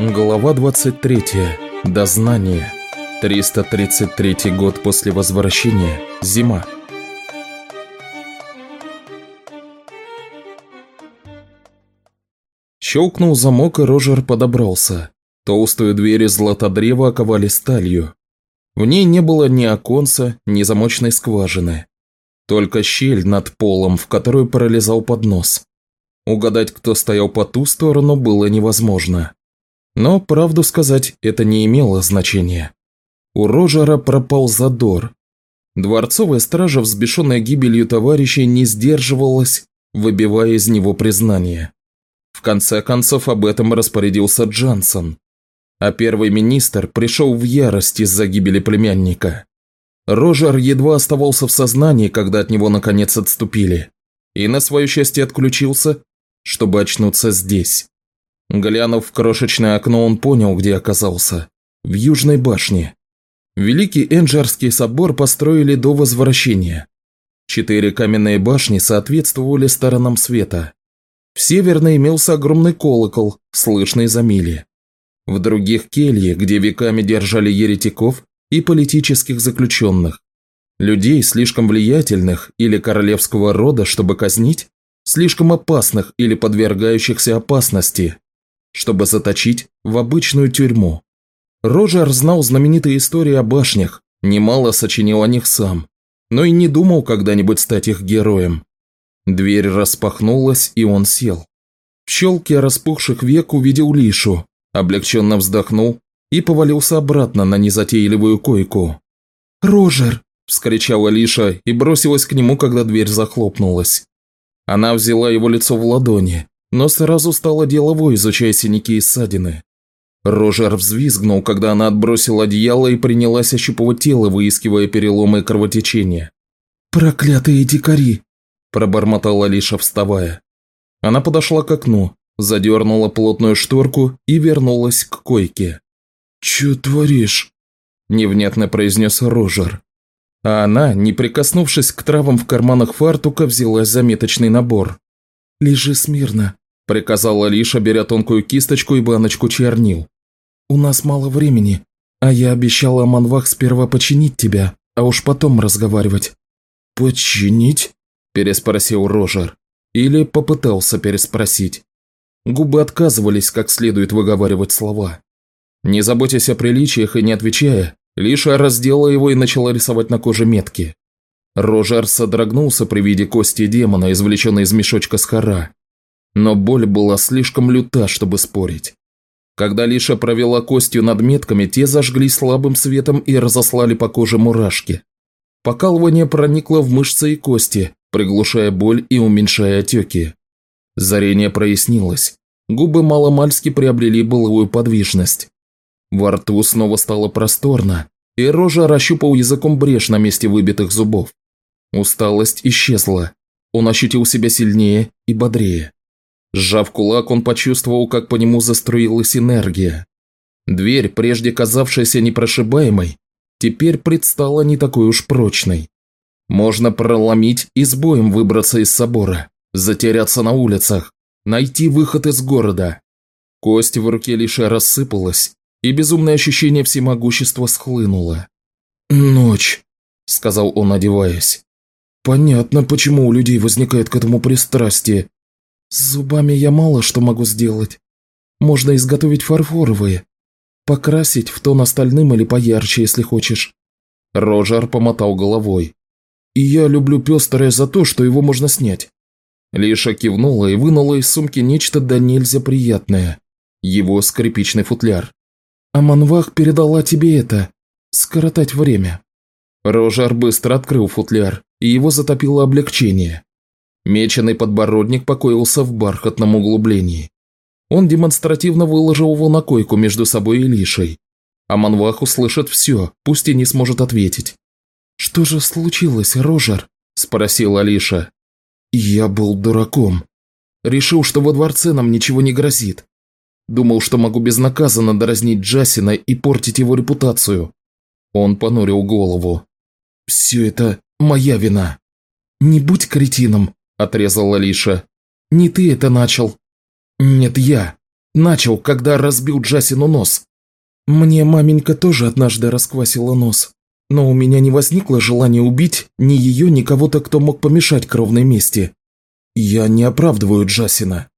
Глава 23. Дознание. 333 год после возвращения. Зима. Щелкнул замок, и Рожер подобрался. Толстую дверь из златодрева оковали сталью. В ней не было ни оконца, ни замочной скважины. Только щель над полом, в которую пролезал поднос. Угадать, кто стоял по ту сторону, было невозможно. Но, правду сказать, это не имело значения. У Рожера пропал задор. Дворцовая стража, взбешенная гибелью товарищей, не сдерживалась, выбивая из него признание. В конце концов, об этом распорядился Джансон. А первый министр пришел в ярость из-за гибели племянника. Рожер едва оставался в сознании, когда от него наконец отступили, и на свое счастье отключился, чтобы очнуться здесь. Глянув в крошечное окно, он понял, где оказался. В Южной башне. Великий Энджарский собор построили до возвращения. Четыре каменные башни соответствовали сторонам света. В северной имелся огромный колокол, слышный за мили. В других келье, где веками держали еретиков и политических заключенных. Людей, слишком влиятельных или королевского рода, чтобы казнить, слишком опасных или подвергающихся опасности, чтобы заточить в обычную тюрьму. Роджер знал знаменитые истории о башнях, немало сочинил о них сам, но и не думал когда-нибудь стать их героем. Дверь распахнулась, и он сел. В щелке распухших век увидел Лишу, облегченно вздохнул и повалился обратно на незатейливую койку. «Рожер!» – вскричала Лиша и бросилась к нему, когда дверь захлопнулась. Она взяла его лицо в ладони, но сразу стало деловой, изучая синяки и ссадины. Рожер взвизгнул, когда она отбросила одеяло и принялась ощупывать тело, выискивая переломы и кровотечения. «Проклятые дикари!» – пробормотала Лиша, вставая. Она подошла к окну, задернула плотную шторку и вернулась к койке. «Чё творишь?» – невнятно произнес Рожер. А она, не прикоснувшись к травам в карманах фартука, взялась за меточный набор. «Лежи смирно», – приказала Лиша, беря тонкую кисточку и баночку чернил. «У нас мало времени, а я обещала Манвах сперва починить тебя, а уж потом разговаривать». «Починить?» – переспросил Рожер. Или попытался переспросить. Губы отказывались как следует выговаривать слова. Не заботясь о приличиях и не отвечая, Лиша раздела его и начала рисовать на коже метки. Рожар содрогнулся при виде кости демона, извлеченной из мешочка с хора. Но боль была слишком люта, чтобы спорить. Когда Лиша провела костью над метками, те зажгли слабым светом и разослали по коже мурашки. Покалывание проникло в мышцы и кости, приглушая боль и уменьшая отеки. Зарение прояснилось. Губы маломальски приобрели былую подвижность. Во рту снова стало просторно, и Рожа расщупал языком брешь на месте выбитых зубов. Усталость исчезла. Он ощутил себя сильнее и бодрее. Сжав кулак, он почувствовал, как по нему заструилась энергия. Дверь, прежде казавшаяся непрошибаемой, теперь предстала не такой уж прочной. Можно проломить и с боем выбраться из собора, затеряться на улицах, найти выход из города. Кость в руке лишь рассыпалась, и безумное ощущение всемогущества схлынуло. «Ночь», – сказал он, одеваясь. «Понятно, почему у людей возникает к этому пристрастие. С зубами я мало что могу сделать. Можно изготовить фарфоровые. Покрасить в тон остальным или поярче, если хочешь». Рожар помотал головой. «И я люблю пестрое за то, что его можно снять». Лиша кивнула и вынула из сумки нечто да нельзя приятное. Его скрипичный футляр. А Манвах передала тебе это. Скоротать время». Рожар быстро открыл футляр, и его затопило облегчение. Меченый подбородник покоился в бархатном углублении. Он демонстративно выложил его на койку между собой и Лишей. А Манвах услышит все, пусть и не сможет ответить. «Что же случилось, Рожар?» – спросила Алиша. «Я был дураком. Решил, что во дворце нам ничего не грозит. Думал, что могу безнаказанно дразнить Джасина и портить его репутацию. Он понурил голову. «Все это моя вина». «Не будь кретином», – отрезала Лиша. «Не ты это начал». «Нет, я. Начал, когда разбил Джасину нос. Мне маменька тоже однажды расквасила нос, но у меня не возникло желания убить ни ее, ни кого-то, кто мог помешать кровной мести. Я не оправдываю Джасина.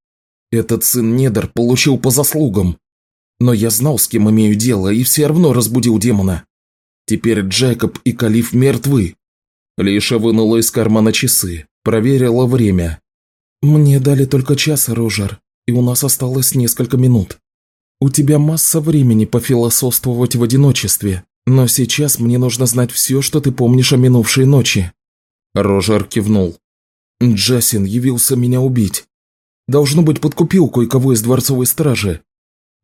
Этот сын Недр получил по заслугам. Но я знал, с кем имею дело, и все равно разбудил демона. Теперь Джекоб и Калиф мертвы. Лиша вынула из кармана часы, проверила время. «Мне дали только час, Рожер, и у нас осталось несколько минут. У тебя масса времени пофилософствовать в одиночестве, но сейчас мне нужно знать все, что ты помнишь о минувшей ночи». Рожер кивнул. Джасин явился меня убить. Должно быть, подкупил кое-кого из дворцовой стражи.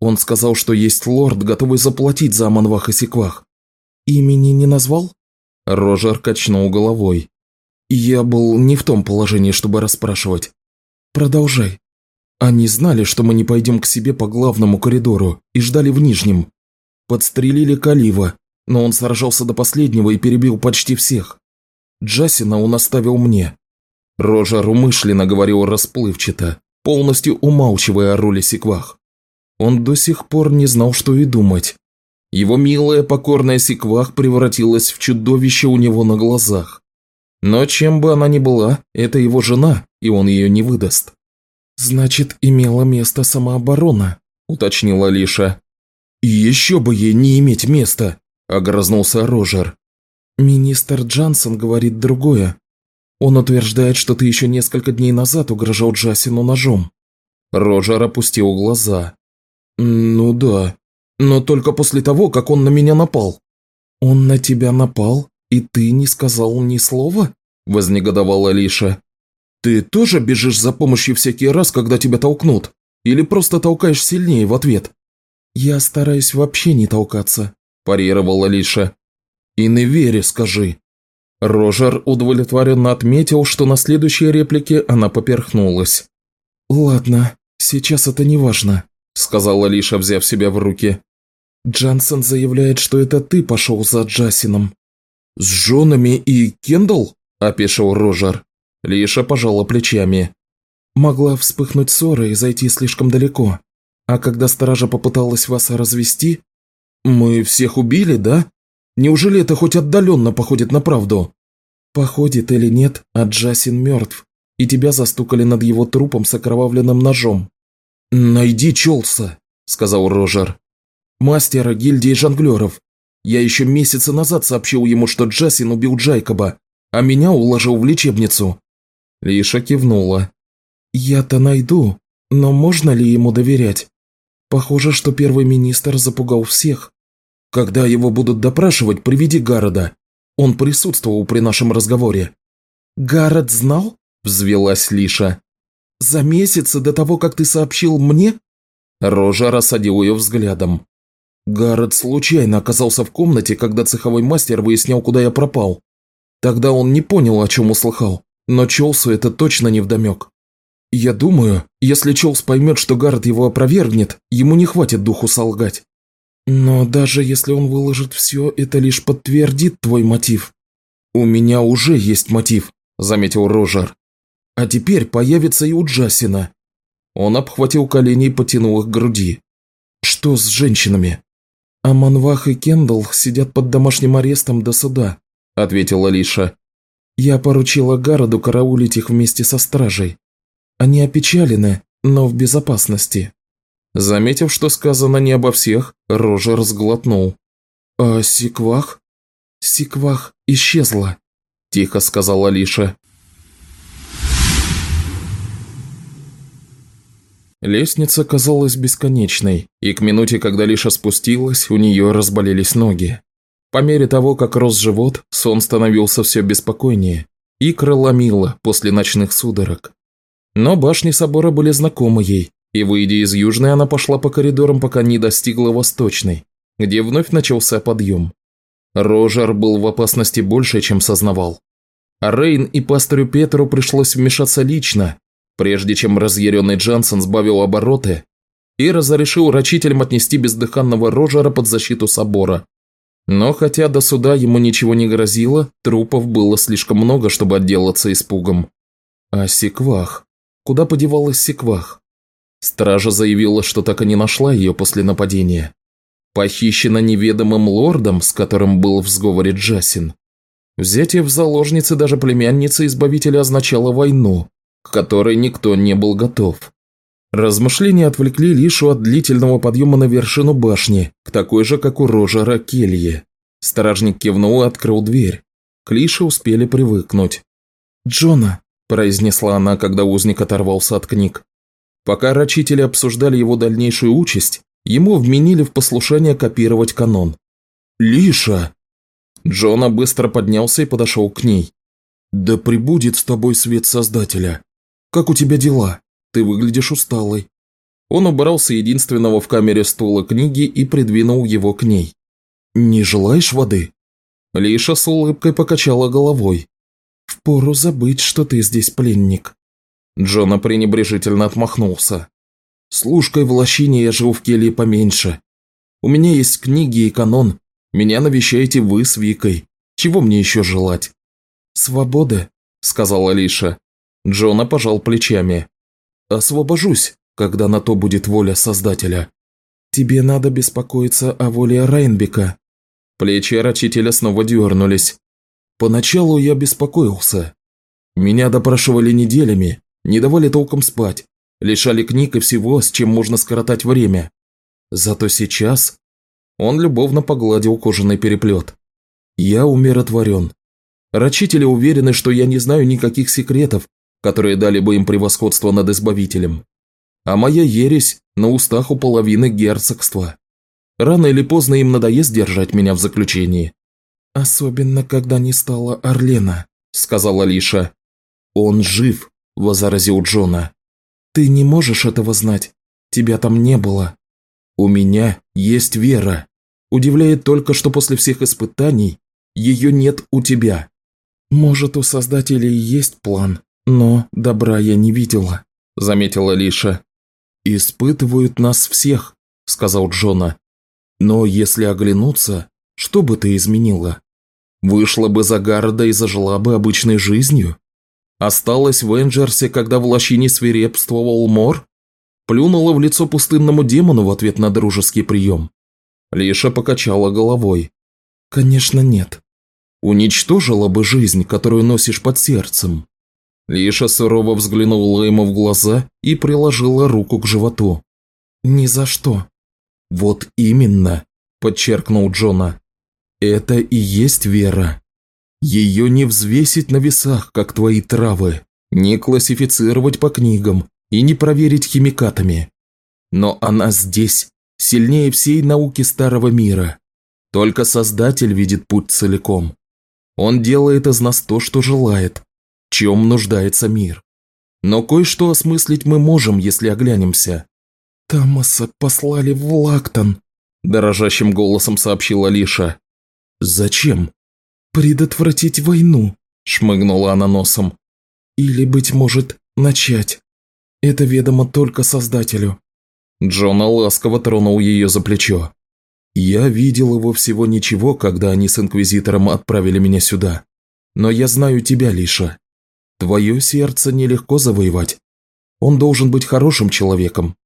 Он сказал, что есть лорд, готовый заплатить за Аманвах и Секвах. Имени не назвал? Рожер качнул головой. Я был не в том положении, чтобы расспрашивать. Продолжай. Они знали, что мы не пойдем к себе по главному коридору и ждали в нижнем. Подстрелили Калива, но он сражался до последнего и перебил почти всех. Джасина он оставил мне. Рожер умышленно говорил расплывчато, полностью умалчивая о роли секвах. Он до сих пор не знал, что и думать. Его милая покорная секвах превратилась в чудовище у него на глазах. Но чем бы она ни была, это его жена, и он ее не выдаст. «Значит, имела место самооборона», – уточнила Лиша. «Еще бы ей не иметь места», – огрызнулся Рожер. «Министр Джансон говорит другое. Он утверждает, что ты еще несколько дней назад угрожал Джасину ножом». Рожер опустил глаза. «Ну да, но только после того, как он на меня напал». «Он на тебя напал, и ты не сказал ни слова?» – вознегодовала Лиша. «Ты тоже бежишь за помощью всякий раз, когда тебя толкнут? Или просто толкаешь сильнее в ответ?» «Я стараюсь вообще не толкаться», – парировала Лиша. «И не вери, скажи», Рожер удовлетворенно отметил, что на следующей реплике она поперхнулась. «Ладно, сейчас это не важно», – сказала Лиша, взяв себя в руки. «Джансон заявляет, что это ты пошел за Джасином». «С женами и Кендалл?» – опешил Рожер. Лиша пожала плечами. «Могла вспыхнуть ссора и зайти слишком далеко. А когда стража попыталась вас развести...» «Мы всех убили, да?» Неужели это хоть отдаленно походит на правду?» «Походит или нет, а Джасин мертв, и тебя застукали над его трупом с окровавленным ножом». «Найди Чолса», – сказал Рожер. «Мастера гильдии жонглеров. Я еще месяца назад сообщил ему, что Джасин убил Джайкоба, а меня уложил в лечебницу». Лиша кивнула. «Я-то найду, но можно ли ему доверять? Похоже, что первый министр запугал всех. Когда его будут допрашивать, приведи Гарода. Он присутствовал при нашем разговоре». «Гаррет знал?» – взвелась Лиша. «За месяцы до того, как ты сообщил мне?» Рожа рассадил ее взглядом. Гаррет случайно оказался в комнате, когда цеховой мастер выяснял, куда я пропал. Тогда он не понял, о чем услыхал, но Чолсу это точно не вдомек. Я думаю, если Чолс поймет, что Гаррет его опровергнет, ему не хватит духу солгать. Но даже если он выложит все, это лишь подтвердит твой мотив. У меня уже есть мотив, заметил Рожер. А теперь появится и у Джасина. Он обхватил колени и потянул их к груди. Что с женщинами? А Манвах и Кендалл сидят под домашним арестом до суда, ответила Лиша. Я поручила Гароду караулить их вместе со стражей. Они опечалены, но в безопасности. Заметив, что сказано не обо всех, Рожер сглотнул. «А Сиквах?» «Сиквах исчезла», – тихо сказала Лиша. Лестница казалась бесконечной, и к минуте, когда Лиша спустилась, у нее разболелись ноги. По мере того, как рос живот, сон становился все беспокойнее, и ломило после ночных судорог. Но башни собора были знакомы ей, и, выйдя из южной, она пошла по коридорам, пока не достигла восточной, где вновь начался подъем. Рожер был в опасности больше, чем сознавал. Рейн и пастору Петру пришлось вмешаться лично, прежде чем разъяренный Джансон сбавил обороты и разрешил рачителям отнести бездыханного Рожера под защиту собора. Но хотя до суда ему ничего не грозило, трупов было слишком много, чтобы отделаться испугом. А Секвах? Куда подевалась Секвах? Стража заявила, что так и не нашла ее после нападения. Похищена неведомым лордом, с которым был в сговоре Джасин. Взятие в заложницы даже племянницы Избавителя означало войну, к которой никто не был готов. Размышления отвлекли Лишу от длительного подъема на вершину башни, к такой же, как у Рожера келье. Стражник кивнул и открыл дверь. К Лише успели привыкнуть. «Джона», – произнесла она, когда узник оторвался от книг. Пока рачители обсуждали его дальнейшую участь, ему вменили в послушание копировать канон. «Лиша!» Джона быстро поднялся и подошел к ней. «Да прибудет с тобой свет Создателя. Как у тебя дела? Ты выглядишь усталой». Он убрался единственного в камере стула книги и придвинул его к ней. «Не желаешь воды?» Лиша с улыбкой покачала головой. «Впору забыть, что ты здесь пленник». Джона пренебрежительно отмахнулся. «Служкой в лощине я живу в келье поменьше. У меня есть книги и канон, меня навещаете вы с Викой. Чего мне еще желать?» «Свободы», – сказала Лиша. Джона пожал плечами. «Освобожусь, когда на то будет воля Создателя. Тебе надо беспокоиться о воле Райнбека». Плечи рачителя снова дернулись. «Поначалу я беспокоился. Меня допрашивали неделями, не давали толком спать, лишали книг и всего, с чем можно скоротать время. Зато сейчас он любовно погладил кожаный переплет. «Я умиротворен. Рачители уверены, что я не знаю никаких секретов, которые дали бы им превосходство над Избавителем. А моя ересь на устах у половины герцогства. Рано или поздно им надоест держать меня в заключении». «Особенно, когда не стало Орлена», – сказала Лиша. «Он жив», – возразил Джона. «Ты не можешь этого знать. Тебя там не было». «У меня есть вера. Удивляет только, что после всех испытаний ее нет у тебя». «Может, у создателей есть план, но добра я не видела», – заметила Лиша. «Испытывают нас всех», – сказал Джона. «Но если оглянуться, что бы ты изменила? Вышла бы за города и зажила бы обычной жизнью? Осталась в Энджерсе, когда в лощине свирепствовал мор? Плюнула в лицо пустынному демону в ответ на дружеский прием. Лиша покачала головой. «Конечно нет. Уничтожила бы жизнь, которую носишь под сердцем». Лиша сурово взглянула ему в глаза и приложила руку к животу. «Ни за что». «Вот именно», – подчеркнул Джона. «Это и есть вера. Ее не взвесить на весах, как твои травы, не классифицировать по книгам, и не проверить химикатами. Но она здесь, сильнее всей науки Старого Мира. Только Создатель видит путь целиком. Он делает из нас то, что желает, чем нуждается мир. Но кое-что осмыслить мы можем, если оглянемся. «Тамаса послали в Лактон», – дорожащим голосом сообщила Лиша. «Зачем?» «Предотвратить войну», – шмыгнула она носом. «Или, быть может, начать». Это ведомо только Создателю». Джона ласково тронул ее за плечо. «Я видел его всего ничего, когда они с Инквизитором отправили меня сюда. Но я знаю тебя, Лиша. Твое сердце нелегко завоевать. Он должен быть хорошим человеком».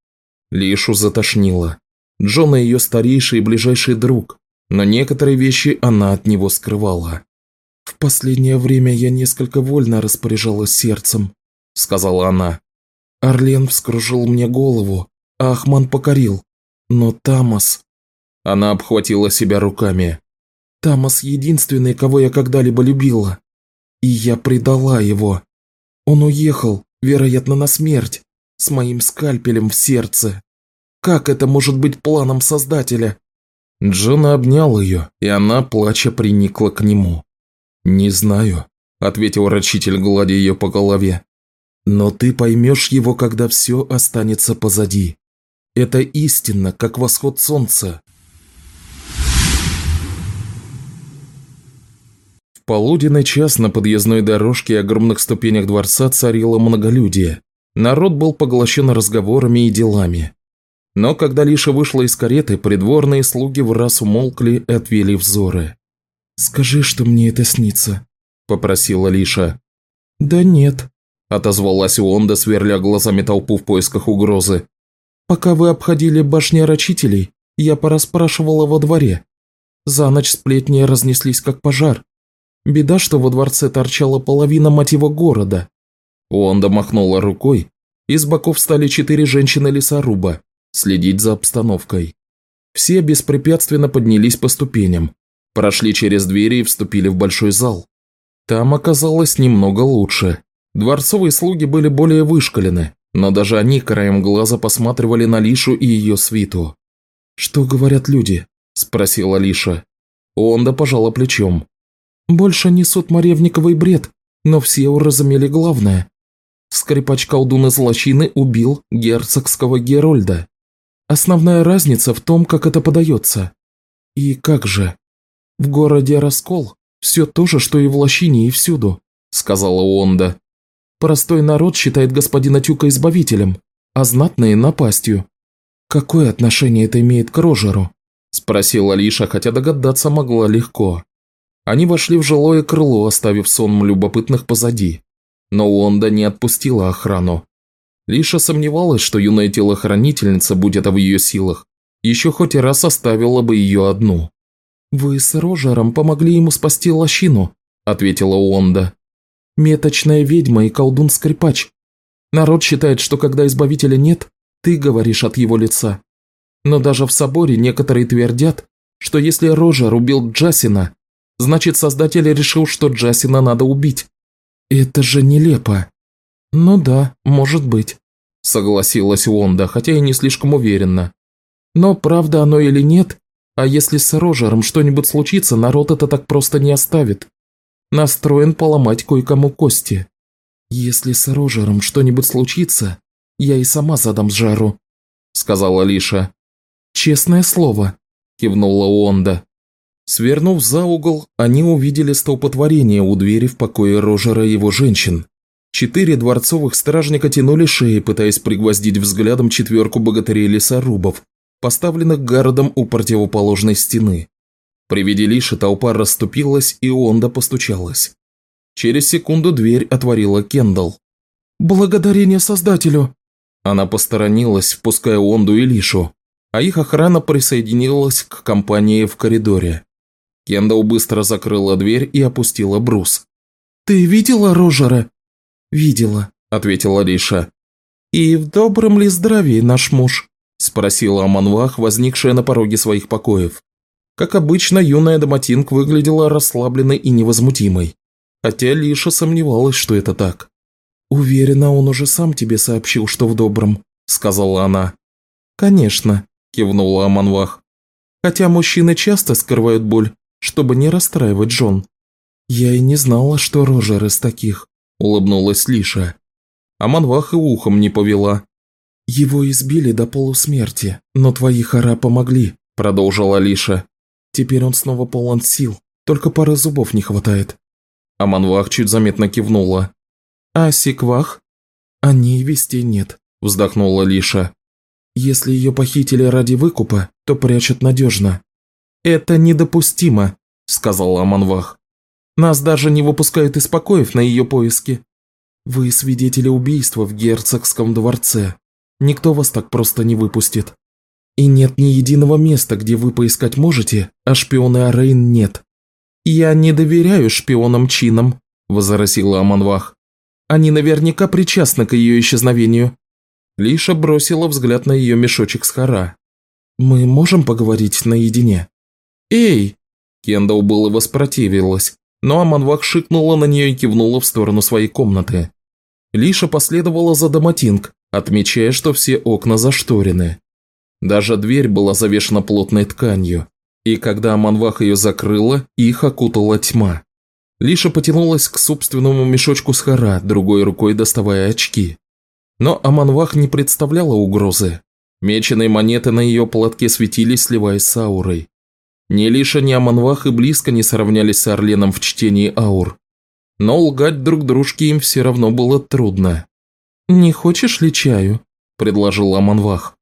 Лишу затошнило. Джона ее старейший и ближайший друг, но некоторые вещи она от него скрывала. «В последнее время я несколько вольно распоряжалась сердцем», – сказала она. Орлен вскружил мне голову, а Ахман покорил. Но Тамас... Она обхватила себя руками. Тамас единственный, кого я когда-либо любила. И я предала его. Он уехал, вероятно, на смерть, с моим скальпелем в сердце. Как это может быть планом Создателя? Джона обнял ее, и она, плача, приникла к нему. «Не знаю», – ответил рачитель, гладя ее по голове. Но ты поймешь его, когда все останется позади. Это истинно, как восход солнца. В полуденный час на подъездной дорожке и огромных ступенях дворца царило многолюдие. Народ был поглощен разговорами и делами. Но когда Лиша вышла из кареты, придворные слуги в раз умолкли и отвели взоры. «Скажи, что мне это снится», – попросила Лиша. «Да нет», отозвалась Уонда, сверля глазами толпу в поисках угрозы. Пока вы обходили башни рачителей, я пораспрашивала во дворе. За ночь сплетни разнеслись как пожар. Беда, что во дворце торчала половина мотива города. Уонда махнула рукой, и с боков стали четыре женщины-лесоруба следить за обстановкой. Все беспрепятственно поднялись по ступеням, прошли через двери и вступили в большой зал. Там оказалось немного лучше. Дворцовые слуги были более вышкалены, но даже они краем глаза посматривали на Лишу и ее свиту. «Что говорят люди?» – спросила Лиша. Онда пожала плечом. «Больше несут моревниковый бред, но все уразумели главное. Скрипач-колдун из лощины убил герцогского Герольда. Основная разница в том, как это подается. И как же? В городе раскол. Все то же, что и в лощине, и всюду», – сказала Онда. Простой народ считает господина Тюка избавителем, а знатные – напастью. Какое отношение это имеет к Рожеру? Спросила Лиша, хотя догадаться могла легко. Они вошли в жилое крыло, оставив сон любопытных позади. Но Уонда не отпустила охрану. Лиша сомневалась, что юная телохранительница, будь это в ее силах, еще хоть и раз оставила бы ее одну. «Вы с Рожером помогли ему спасти лощину», – ответила Уонда. Меточная ведьма и колдун-скрипач. Народ считает, что когда избавителя нет, ты говоришь от его лица. Но даже в соборе некоторые твердят, что если Рожер убил Джасина, значит создатель решил, что Джасина надо убить. Это же нелепо. Ну да, может быть, согласилась Уонда, хотя и не слишком уверенно. Но правда оно или нет, а если с Рожером что-нибудь случится, народ это так просто не оставит настроен поломать кое-кому кости. Если с Рожером что-нибудь случится, я и сама задам жару», – сказала Лиша. «Честное слово», – кивнула Уонда. Свернув за угол, они увидели столпотворение у двери в покое Рожера и его женщин. Четыре дворцовых стражника тянули шеи, пытаясь пригвоздить взглядом четверку богатырей-лесорубов, поставленных городом у противоположной стены. При виде Лиши толпа расступилась, и Онда постучалась. Через секунду дверь отворила Кендалл. «Благодарение Создателю!» Она посторонилась, впуская Онду и Лишу, а их охрана присоединилась к компании в коридоре. Кендалл быстро закрыла дверь и опустила брус. «Ты видела Рожера?» «Видела», – ответила Лиша. «И в добром ли здравии наш муж?» – спросила Аманвах, возникшая на пороге своих покоев. Как обычно, юная Доматинг выглядела расслабленной и невозмутимой, хотя Лиша сомневалась, что это так. «Уверена, он уже сам тебе сообщил, что в добром», – сказала она. «Конечно», – кивнула Аманвах. «Хотя мужчины часто скрывают боль, чтобы не расстраивать Джон». «Я и не знала, что Рожер из таких», – улыбнулась Лиша. Аманвах и ухом не повела. «Его избили до полусмерти, но твои хара помогли», – продолжила Лиша. Теперь он снова полон сил, только пары зубов не хватает. Аманвах чуть заметно кивнула. А Сиквах? О ней вести нет, вздохнула Лиша. Если ее похитили ради выкупа, то прячут надежно. Это недопустимо, сказала Аманвах. Нас даже не выпускают из покоев на ее поиски. Вы свидетели убийства в герцогском дворце. Никто вас так просто не выпустит. И нет ни единого места, где вы поискать можете, а шпиона Арейн нет. «Я не доверяю шпионам чинам», – возразила Аманвах. «Они наверняка причастны к ее исчезновению». Лиша бросила взгляд на ее мешочек с хара. «Мы можем поговорить наедине?» «Эй!» Кендалл было воспротивилась, но Аманвах шикнула на нее и кивнула в сторону своей комнаты. Лиша последовала за Доматинг, отмечая, что все окна зашторены. Даже дверь была завешена плотной тканью, и когда Аманвах ее закрыла, их окутала тьма. Лиша потянулась к собственному мешочку с хара, другой рукой доставая очки. Но Аманвах не представляла угрозы. Меченые монеты на ее платке светились, сливаясь с аурой. Ни Лиша, ни Аманвах и близко не сравнялись с Орленом в чтении аур. Но лгать друг дружке им все равно было трудно. «Не хочешь ли чаю?» – предложил Аманвах.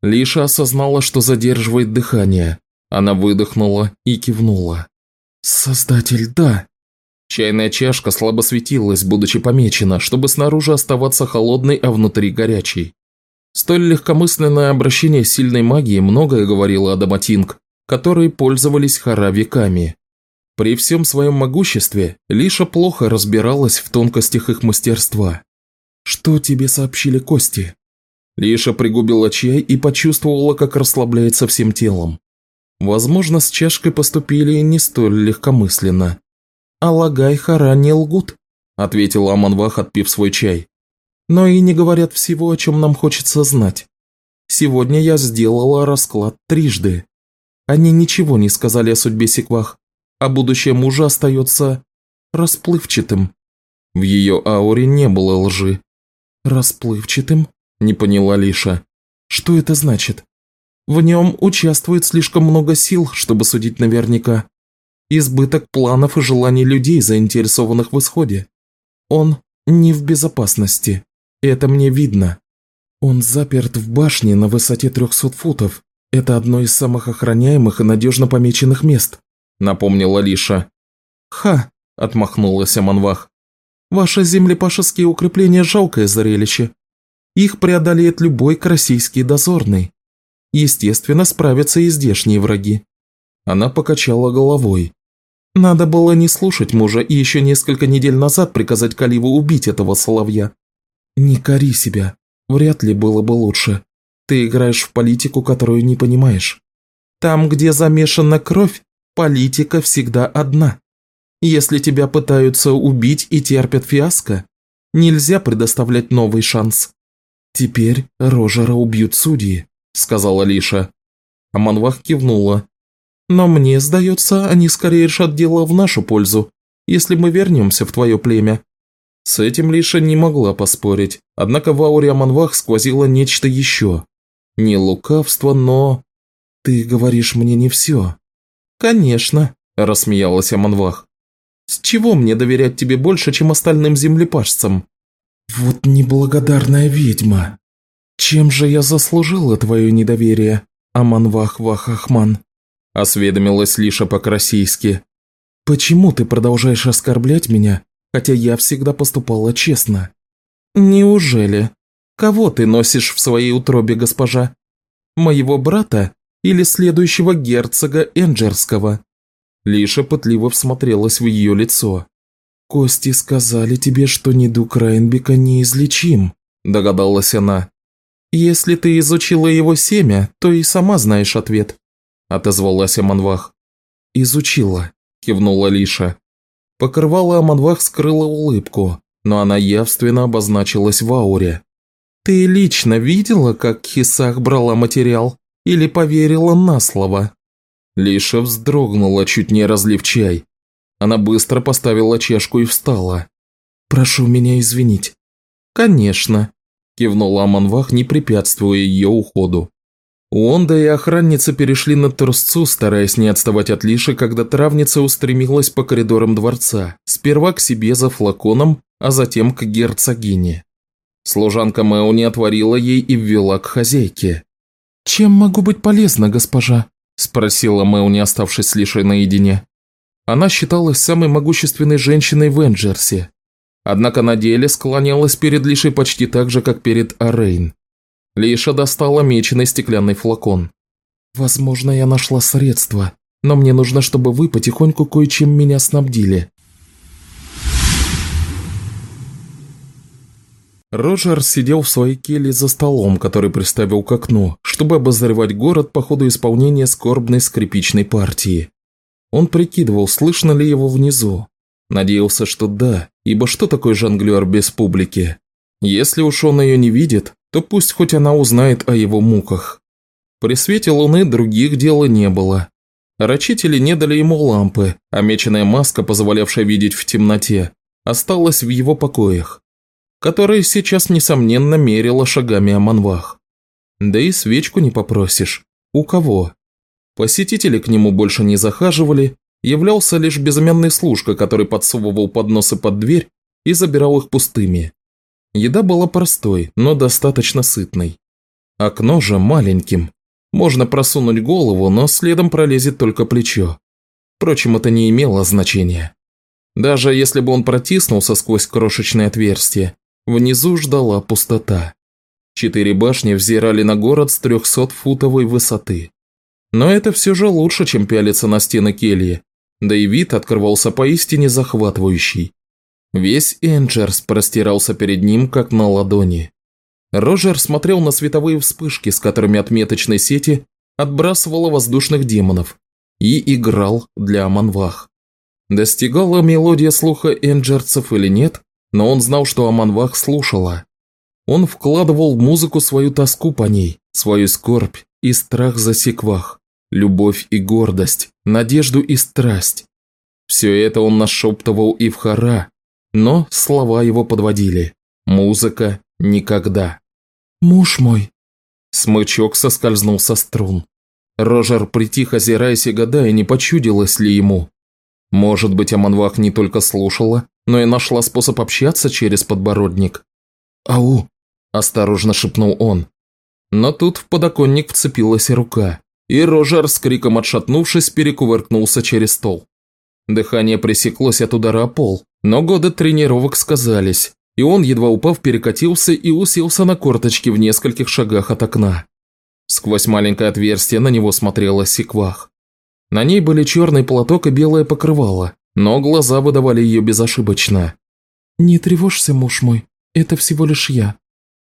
Лиша осознала, что задерживает дыхание. Она выдохнула и кивнула. «Создатель, да!» Чайная чашка слабо светилась, будучи помечена, чтобы снаружи оставаться холодной, а внутри горячей. Столь легкомысленное обращение сильной магией многое говорило о Даматинг, которые пользовались хара веками. При всем своем могуществе Лиша плохо разбиралась в тонкостях их мастерства. «Что тебе сообщили кости?» Лиша пригубила чай и почувствовала, как расслабляется всем телом. Возможно, с чашкой поступили не столь легкомысленно. «Алагай Хара не лгут», – ответила Аманвах, отпив свой чай. «Но и не говорят всего, о чем нам хочется знать. Сегодня я сделала расклад трижды. Они ничего не сказали о судьбе Секвах, а будущее мужа остается расплывчатым. В ее ауре не было лжи. «Расплывчатым?» – не поняла Лиша. «Что это значит?» «В нем участвует слишком много сил, чтобы судить наверняка. Избыток планов и желаний людей, заинтересованных в исходе. Он не в безопасности. Это мне видно. Он заперт в башне на высоте 300 футов. Это одно из самых охраняемых и надежно помеченных мест», – напомнила Лиша. «Ха!» – отмахнулась Аманвах. «Ваши землепашеские укрепления – жалкое зрелище. Их преодолеет любой красийский дозорный. Естественно, справятся и здешние враги». Она покачала головой. Надо было не слушать мужа и еще несколько недель назад приказать Каливу убить этого соловья. Не кори себя. Вряд ли было бы лучше. Ты играешь в политику, которую не понимаешь. Там, где замешана кровь, политика всегда одна. Если тебя пытаются убить и терпят фиаско, нельзя предоставлять новый шанс. Теперь Рожера убьют судьи, сказала Лиша. Аманвах кивнула. Но мне, сдается, они скорее решат дело в нашу пользу, если мы вернемся в твое племя». С этим Лиша не могла поспорить, однако в ауре Аманвах сквозило нечто еще. Не лукавство, но... «Ты говоришь мне не все». «Конечно», – рассмеялась Аманвах. «С чего мне доверять тебе больше, чем остальным землепашцам?» «Вот неблагодарная ведьма! Чем же я заслужила твое недоверие, Аманвах Вахахман?» осведомилась Лиша по-красийски. «Почему ты продолжаешь оскорблять меня, хотя я всегда поступала честно?» «Неужели? Кого ты носишь в своей утробе, госпожа? Моего брата или следующего герцога Энджерского?» Лиша пытливо всмотрелась в ее лицо. «Кости сказали тебе, что недуг Райнбека неизлечим», – догадалась она. «Если ты изучила его семя, то и сама знаешь ответ. – отозвалась Аманвах. «Изучила», – кивнула Лиша. Покрывало Аманвах скрыла улыбку, но она явственно обозначилась в ауре. «Ты лично видела, как Хисах брала материал? Или поверила на слово?» Лиша вздрогнула, чуть не разлив чай. Она быстро поставила чашку и встала. «Прошу меня извинить». «Конечно», – кивнула Аманвах, не препятствуя ее уходу. Уонда и охранница перешли на трусцу, стараясь не отставать от Лиши, когда травница устремилась по коридорам дворца, сперва к себе за флаконом, а затем к герцогине. Служанка Мэуни отворила ей и ввела к хозяйке. «Чем могу быть полезна, госпожа?» – спросила Мэуни, оставшись с Лишей наедине. Она считалась самой могущественной женщиной в Энджерсе, однако на деле склонялась перед Лишей почти так же, как перед Арейн. Лиша достала меченый стеклянный флакон. «Возможно, я нашла средства, но мне нужно, чтобы вы потихоньку кое-чем меня снабдили». Роджер сидел в своей келье за столом, который приставил к окну, чтобы обозревать город по ходу исполнения скорбной скрипичной партии. Он прикидывал, слышно ли его внизу. Надеялся, что да, ибо что такое жонглер без публики? Если уж он ее не видит, то пусть хоть она узнает о его муках. При свете луны других дела не было. Рачители не дали ему лампы, а меченая маска, позволявшая видеть в темноте, осталась в его покоях, которые сейчас, несомненно, мерила шагами Аманвах. Да и свечку не попросишь. У кого? Посетители к нему больше не захаживали, являлся лишь безымянный служка, который подсовывал подносы под дверь и забирал их пустыми. Еда была простой, но достаточно сытной. Окно же маленьким. Можно просунуть голову, но следом пролезет только плечо. Впрочем, это не имело значения. Даже если бы он протиснулся сквозь крошечное отверстие, внизу ждала пустота. Четыре башни взирали на город с трехсотфутовой высоты. Но это все же лучше, чем пялиться на стены кельи, да и вид открывался поистине захватывающий. Весь Энджерс простирался перед ним, как на ладони. Рожер смотрел на световые вспышки, с которыми отметочной сети отбрасывала воздушных демонов, и играл для Аманвах. Достигала мелодия слуха энджерцев или нет, но он знал, что Аманвах слушала. Он вкладывал в музыку свою тоску по ней, свою скорбь и страх за секвах, любовь и гордость, надежду и страсть. Все это он нашептывал и в хора, но слова его подводили. Музыка никогда. «Муж мой!» Смычок соскользнул со струн. Рожер притих, озираясь и гадая, не почудилось ли ему. Может быть, Аманвах не только слушала, но и нашла способ общаться через подбородник. «Ау!» – осторожно шепнул он. Но тут в подоконник вцепилась рука, и Рожер с криком отшатнувшись перекувыркнулся через стол. Дыхание пресеклось от удара о пол, но годы тренировок сказались, и он, едва упав, перекатился и уселся на корточки в нескольких шагах от окна. Сквозь маленькое отверстие на него смотрела секвах. На ней были черный платок и белое покрывало, но глаза выдавали ее безошибочно. «Не тревожься, муж мой, это всего лишь я».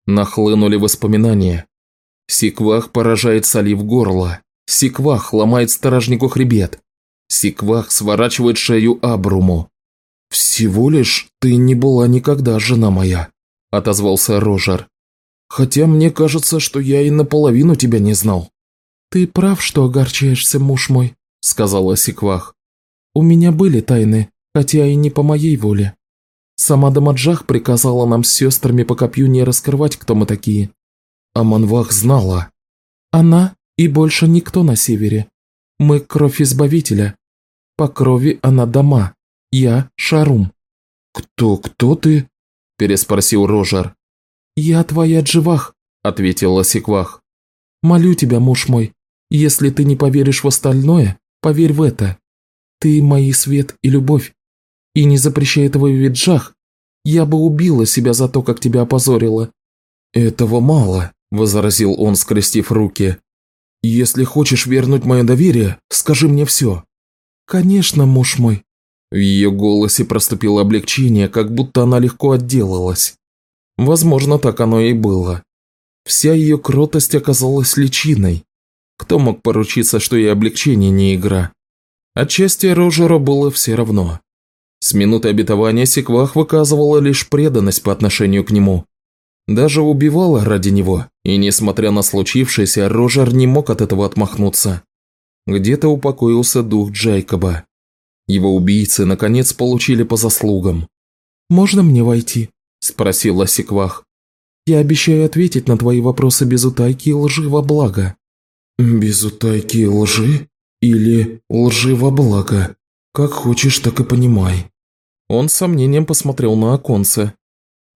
Нахлынули воспоминания. Секвах поражает солив горло. Секвах ломает сторожнику хребет. Секвах сворачивает шею Абруму. «Всего лишь ты не была никогда жена моя», – отозвался Рожер. «Хотя мне кажется, что я и наполовину тебя не знал». «Ты прав, что огорчаешься, муж мой», – сказала Секвах. «У меня были тайны, хотя и не по моей воле. Сама Дамаджах приказала нам с сестрами по копью не раскрывать, кто мы такие». А Манвах знала. «Она и больше никто на севере. Мы кровь Избавителя. По крови она дома, я Шарум». «Кто, кто ты?» – переспросил Рожер. «Я твоя Дживах», – ответила Секвах. «Молю тебя, муж мой, если ты не поверишь в остальное, поверь в это. Ты мои свет и любовь. И не запрещай этого Виджах, я бы убила себя за то, как тебя опозорила». «Этого мало», – возразил он, скрестив руки. «Если хочешь вернуть мое доверие, скажи мне все». «Конечно, муж мой», в ее голосе проступило облегчение, как будто она легко отделалась. Возможно, так оно и было. Вся ее кротость оказалась личиной. Кто мог поручиться, что и облегчение не игра? Отчасти Рожера было все равно. С минуты обетования Секвах выказывала лишь преданность по отношению к нему. Даже убивала ради него, и несмотря на случившееся, Рожер не мог от этого отмахнуться. Где-то упокоился дух Джайкоба. Его убийцы, наконец, получили по заслугам. «Можно мне войти?» – спросила Секвах. «Я обещаю ответить на твои вопросы без утайки и лжи во благо». «Без утайки и лжи? Или лжи во благо? Как хочешь, так и понимай». Он с сомнением посмотрел на оконце.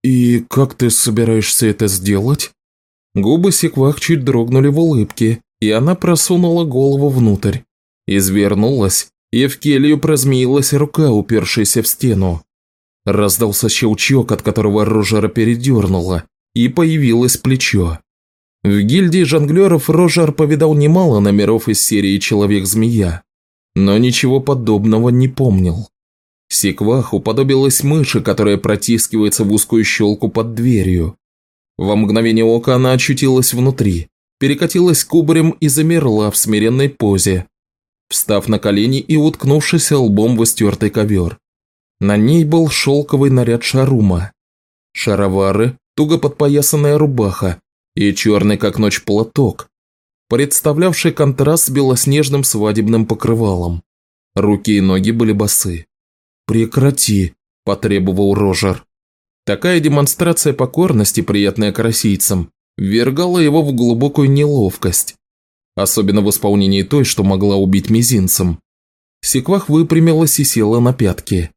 «И как ты собираешься это сделать?» Губы Секвах чуть дрогнули в улыбке, и она просунула голову внутрь. Извернулась и в келью прозмеилась рука, упершаяся в стену. Раздался щелчок, от которого Рожера передернуло, и появилось плечо. В гильдии жонглеров Рожер повидал немало номеров из серии «Человек-змея», но ничего подобного не помнил. Секвах уподобилась мыши, которая протискивается в узкую щелку под дверью. Во мгновение ока она очутилась внутри, перекатилась кубарем и замерла в смиренной позе, встав на колени и уткнувшись лбом в истертый ковер. На ней был шелковый наряд шарума. Шаровары, туго подпоясанная рубаха и черный как ночь платок, представлявший контраст с белоснежным свадебным покрывалом. Руки и ноги были босы. «Прекрати», – потребовал Рожер. Такая демонстрация покорности, приятная карасийцам, ввергала его в глубокую неловкость особенно в исполнении той, что могла убить мизинцем. Секвах выпрямилась и села на пятки.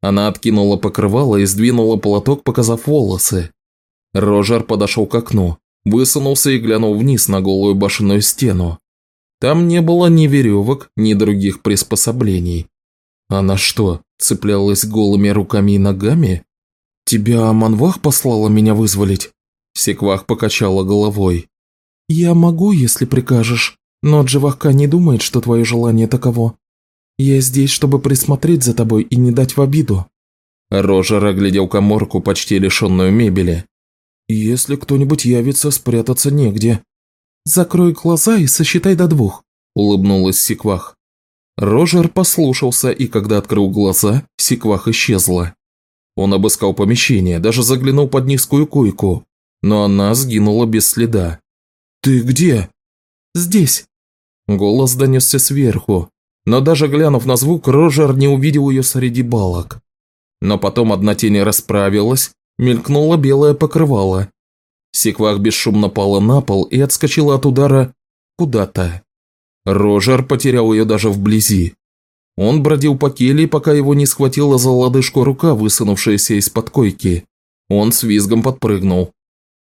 Она откинула покрывало и сдвинула платок, показав волосы. Рожер подошел к окну, высунулся и глянул вниз на голую башенную стену. Там не было ни веревок, ни других приспособлений. Она что, цеплялась голыми руками и ногами? «Тебя Манвах послала меня вызволить?» Секвах покачала головой. «Я могу, если прикажешь, но Дживахка не думает, что твое желание таково. Я здесь, чтобы присмотреть за тобой и не дать в обиду». Рожер оглядел коморку, почти лишенную мебели. «Если кто-нибудь явится, спрятаться негде». «Закрой глаза и сосчитай до двух», – улыбнулась Секвах. Рожер послушался, и когда открыл глаза, Секвах исчезла. Он обыскал помещение, даже заглянул под низкую койку, но она сгинула без следа. «Ты где?» «Здесь». Голос донесся сверху, но даже глянув на звук, Рожер не увидел ее среди балок. Но потом одна тень расправилась, мелькнуло белое покрывало. Секвах бесшумно пала на пол и отскочила от удара куда-то. Рожер потерял ее даже вблизи. Он бродил по келье, пока его не схватила за лодыжку рука, высунувшаяся из-под койки. Он с визгом подпрыгнул.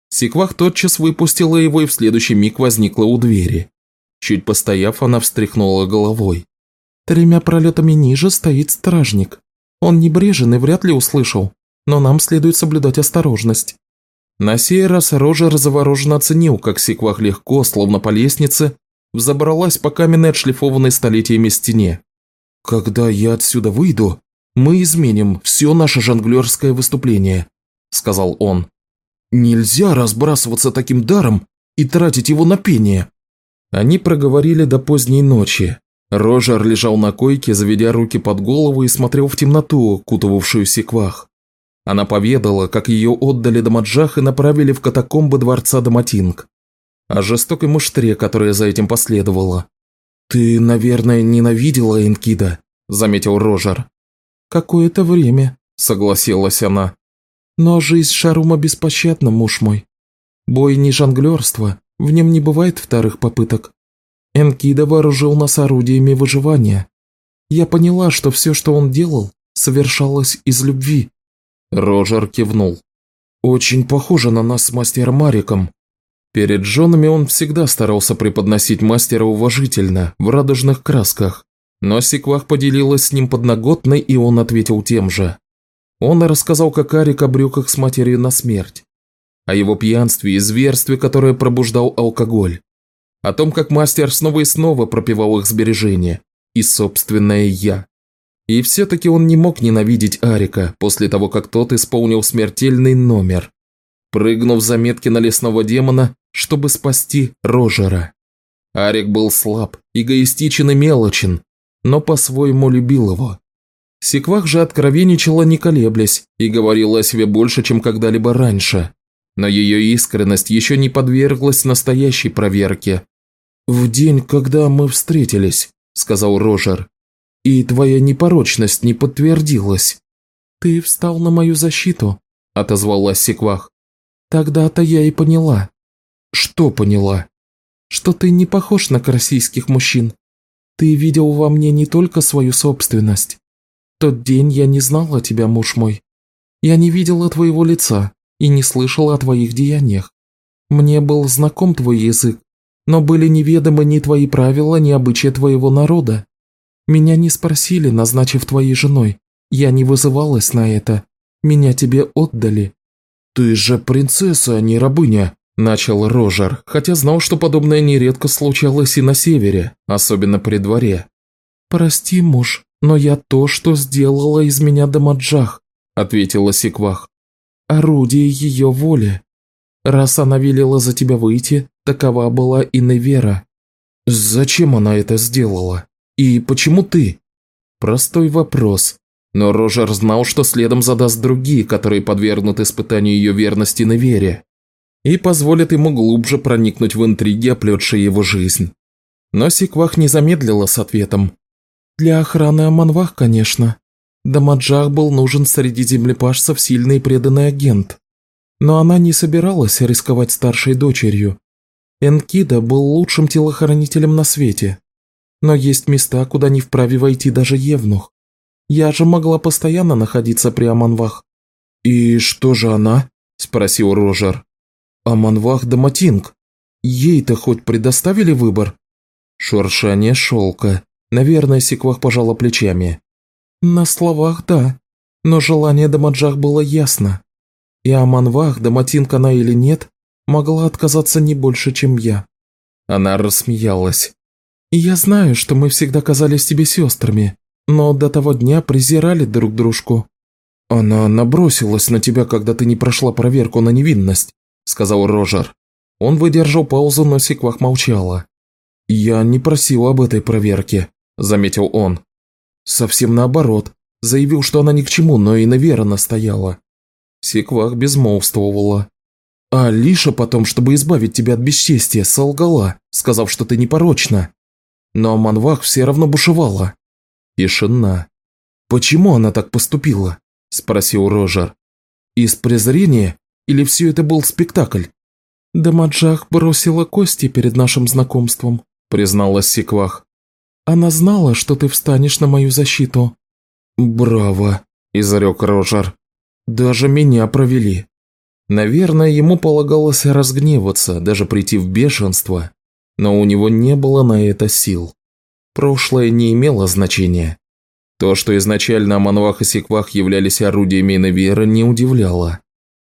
Секвах тотчас выпустила его и в следующий миг возникла у двери. Чуть постояв, она встряхнула головой. Тремя пролетами ниже стоит стражник. Он небрежен и вряд ли услышал, но нам следует соблюдать осторожность. На сей раз Рожер завороженно оценил, как Секвах легко, словно по лестнице, взобралась по каменной отшлифованной столетиями стене. «Когда я отсюда выйду, мы изменим все наше жонглерское выступление», – сказал он. Нельзя разбрасываться таким даром и тратить его на пение. Они проговорили до поздней ночи. Рожер лежал на койке, заведя руки под голову и смотрел в темноту, окутывавшую секвах. Она поведала, как ее отдали Дамаджах и направили в катакомбы дворца Даматинг. О жестокой муштре, которая за этим последовала. «Ты, наверное, ненавидела Энкида», – заметил Рожер. «Какое-то время», – согласилась она. Но жизнь Шарума беспощадна, муж мой. Бой не жонглерство, в нем не бывает вторых попыток. Энкида вооружил нас орудиями выживания. Я поняла, что все, что он делал, совершалось из любви. Рожер кивнул. Очень похоже на нас с мастером Мариком. Перед женами он всегда старался преподносить мастера уважительно, в радужных красках. Но Секвах поделилась с ним подноготной, и он ответил тем же. Он рассказал, как Арик обрек их с матерью на смерть. О его пьянстве и зверстве, которое пробуждал алкоголь. О том, как мастер снова и снова пропивал их сбережения. И собственное «я». И все-таки он не мог ненавидеть Арика после того, как тот исполнил смертельный номер, прыгнув за метки на лесного демона, чтобы спасти Рожера. Арик был слаб, эгоистичен и мелочен, но по-своему любил его. Секвах же откровенничала не колеблясь и говорила о себе больше, чем когда-либо раньше. Но ее искренность еще не подверглась настоящей проверке. «В день, когда мы встретились», – сказал Рожер, – «и твоя непорочность не подтвердилась». «Ты встал на мою защиту», – отозвалась Секвах. «Тогда-то я и поняла». «Что поняла?» «Что ты не похож на российских мужчин. Ты видел во мне не только свою собственность, тот день я не знала тебя, муж мой. Я не видела твоего лица и не слышала о твоих деяниях. Мне был знаком твой язык, но были неведомы ни твои правила, ни обычаи твоего народа. Меня не спросили, назначив твоей женой. Я не вызывалась на это. Меня тебе отдали». «Ты же принцесса, а не рабыня», – начал Рожер, хотя знал, что подобное нередко случалось и на севере, особенно при дворе. «Прости, муж, «Но я то, что сделала из меня Дамаджах», – ответила Секвах. «Орудие ее воли. Раз она велела за тебя выйти, такова была и Невера». «Зачем она это сделала? И почему ты?» Простой вопрос. Но Рожер знал, что следом задаст другие, которые подвергнут испытанию ее верности Невере и позволят ему глубже проникнуть в интриги, оплетшие его жизнь. Но Секвах не замедлила с ответом. Для охраны Аманвах, конечно. Дамаджах был нужен среди землепашцев сильный и преданный агент. Но она не собиралась рисковать старшей дочерью. Энкида был лучшим телохранителем на свете. Но есть места, куда не вправе войти даже Евнух. Я же могла постоянно находиться при Аманвах. «И что же она?» – спросил Рожер. «Аманвах Даматинг. Ей-то хоть предоставили выбор?» Шуршание шелка. Наверное, Сиквах пожала плечами. На словах да, но желание Дамаджах было ясно. И Аманвах, Даматинка она или нет, могла отказаться не больше, чем я». Она рассмеялась. «Я знаю, что мы всегда казались тебе сестрами, но до того дня презирали друг дружку». «Она набросилась на тебя, когда ты не прошла проверку на невинность», – сказал Рожер. Он выдержал паузу, но Секвах молчала. «Я не просил об этой проверке», – заметил он. «Совсем наоборот. Заявил, что она ни к чему, но и Навера настояла». Секвах безмолвствовала. «А Лиша потом, чтобы избавить тебя от бесчестия, солгала, сказав, что ты непорочна. Но Манвах все равно бушевала». Тишина. «Почему она так поступила?» – спросил Рожер. «Из презрения? Или все это был спектакль?» «Дамаджах бросила кости перед нашим знакомством», – призналась Секвах. «Она знала, что ты встанешь на мою защиту». «Браво», – изрек Рожер. «Даже меня провели». Наверное, ему полагалось разгневаться, даже прийти в бешенство, но у него не было на это сил. Прошлое не имело значения. То, что изначально Аманвах и Секвах являлись орудиями Навера, не удивляло.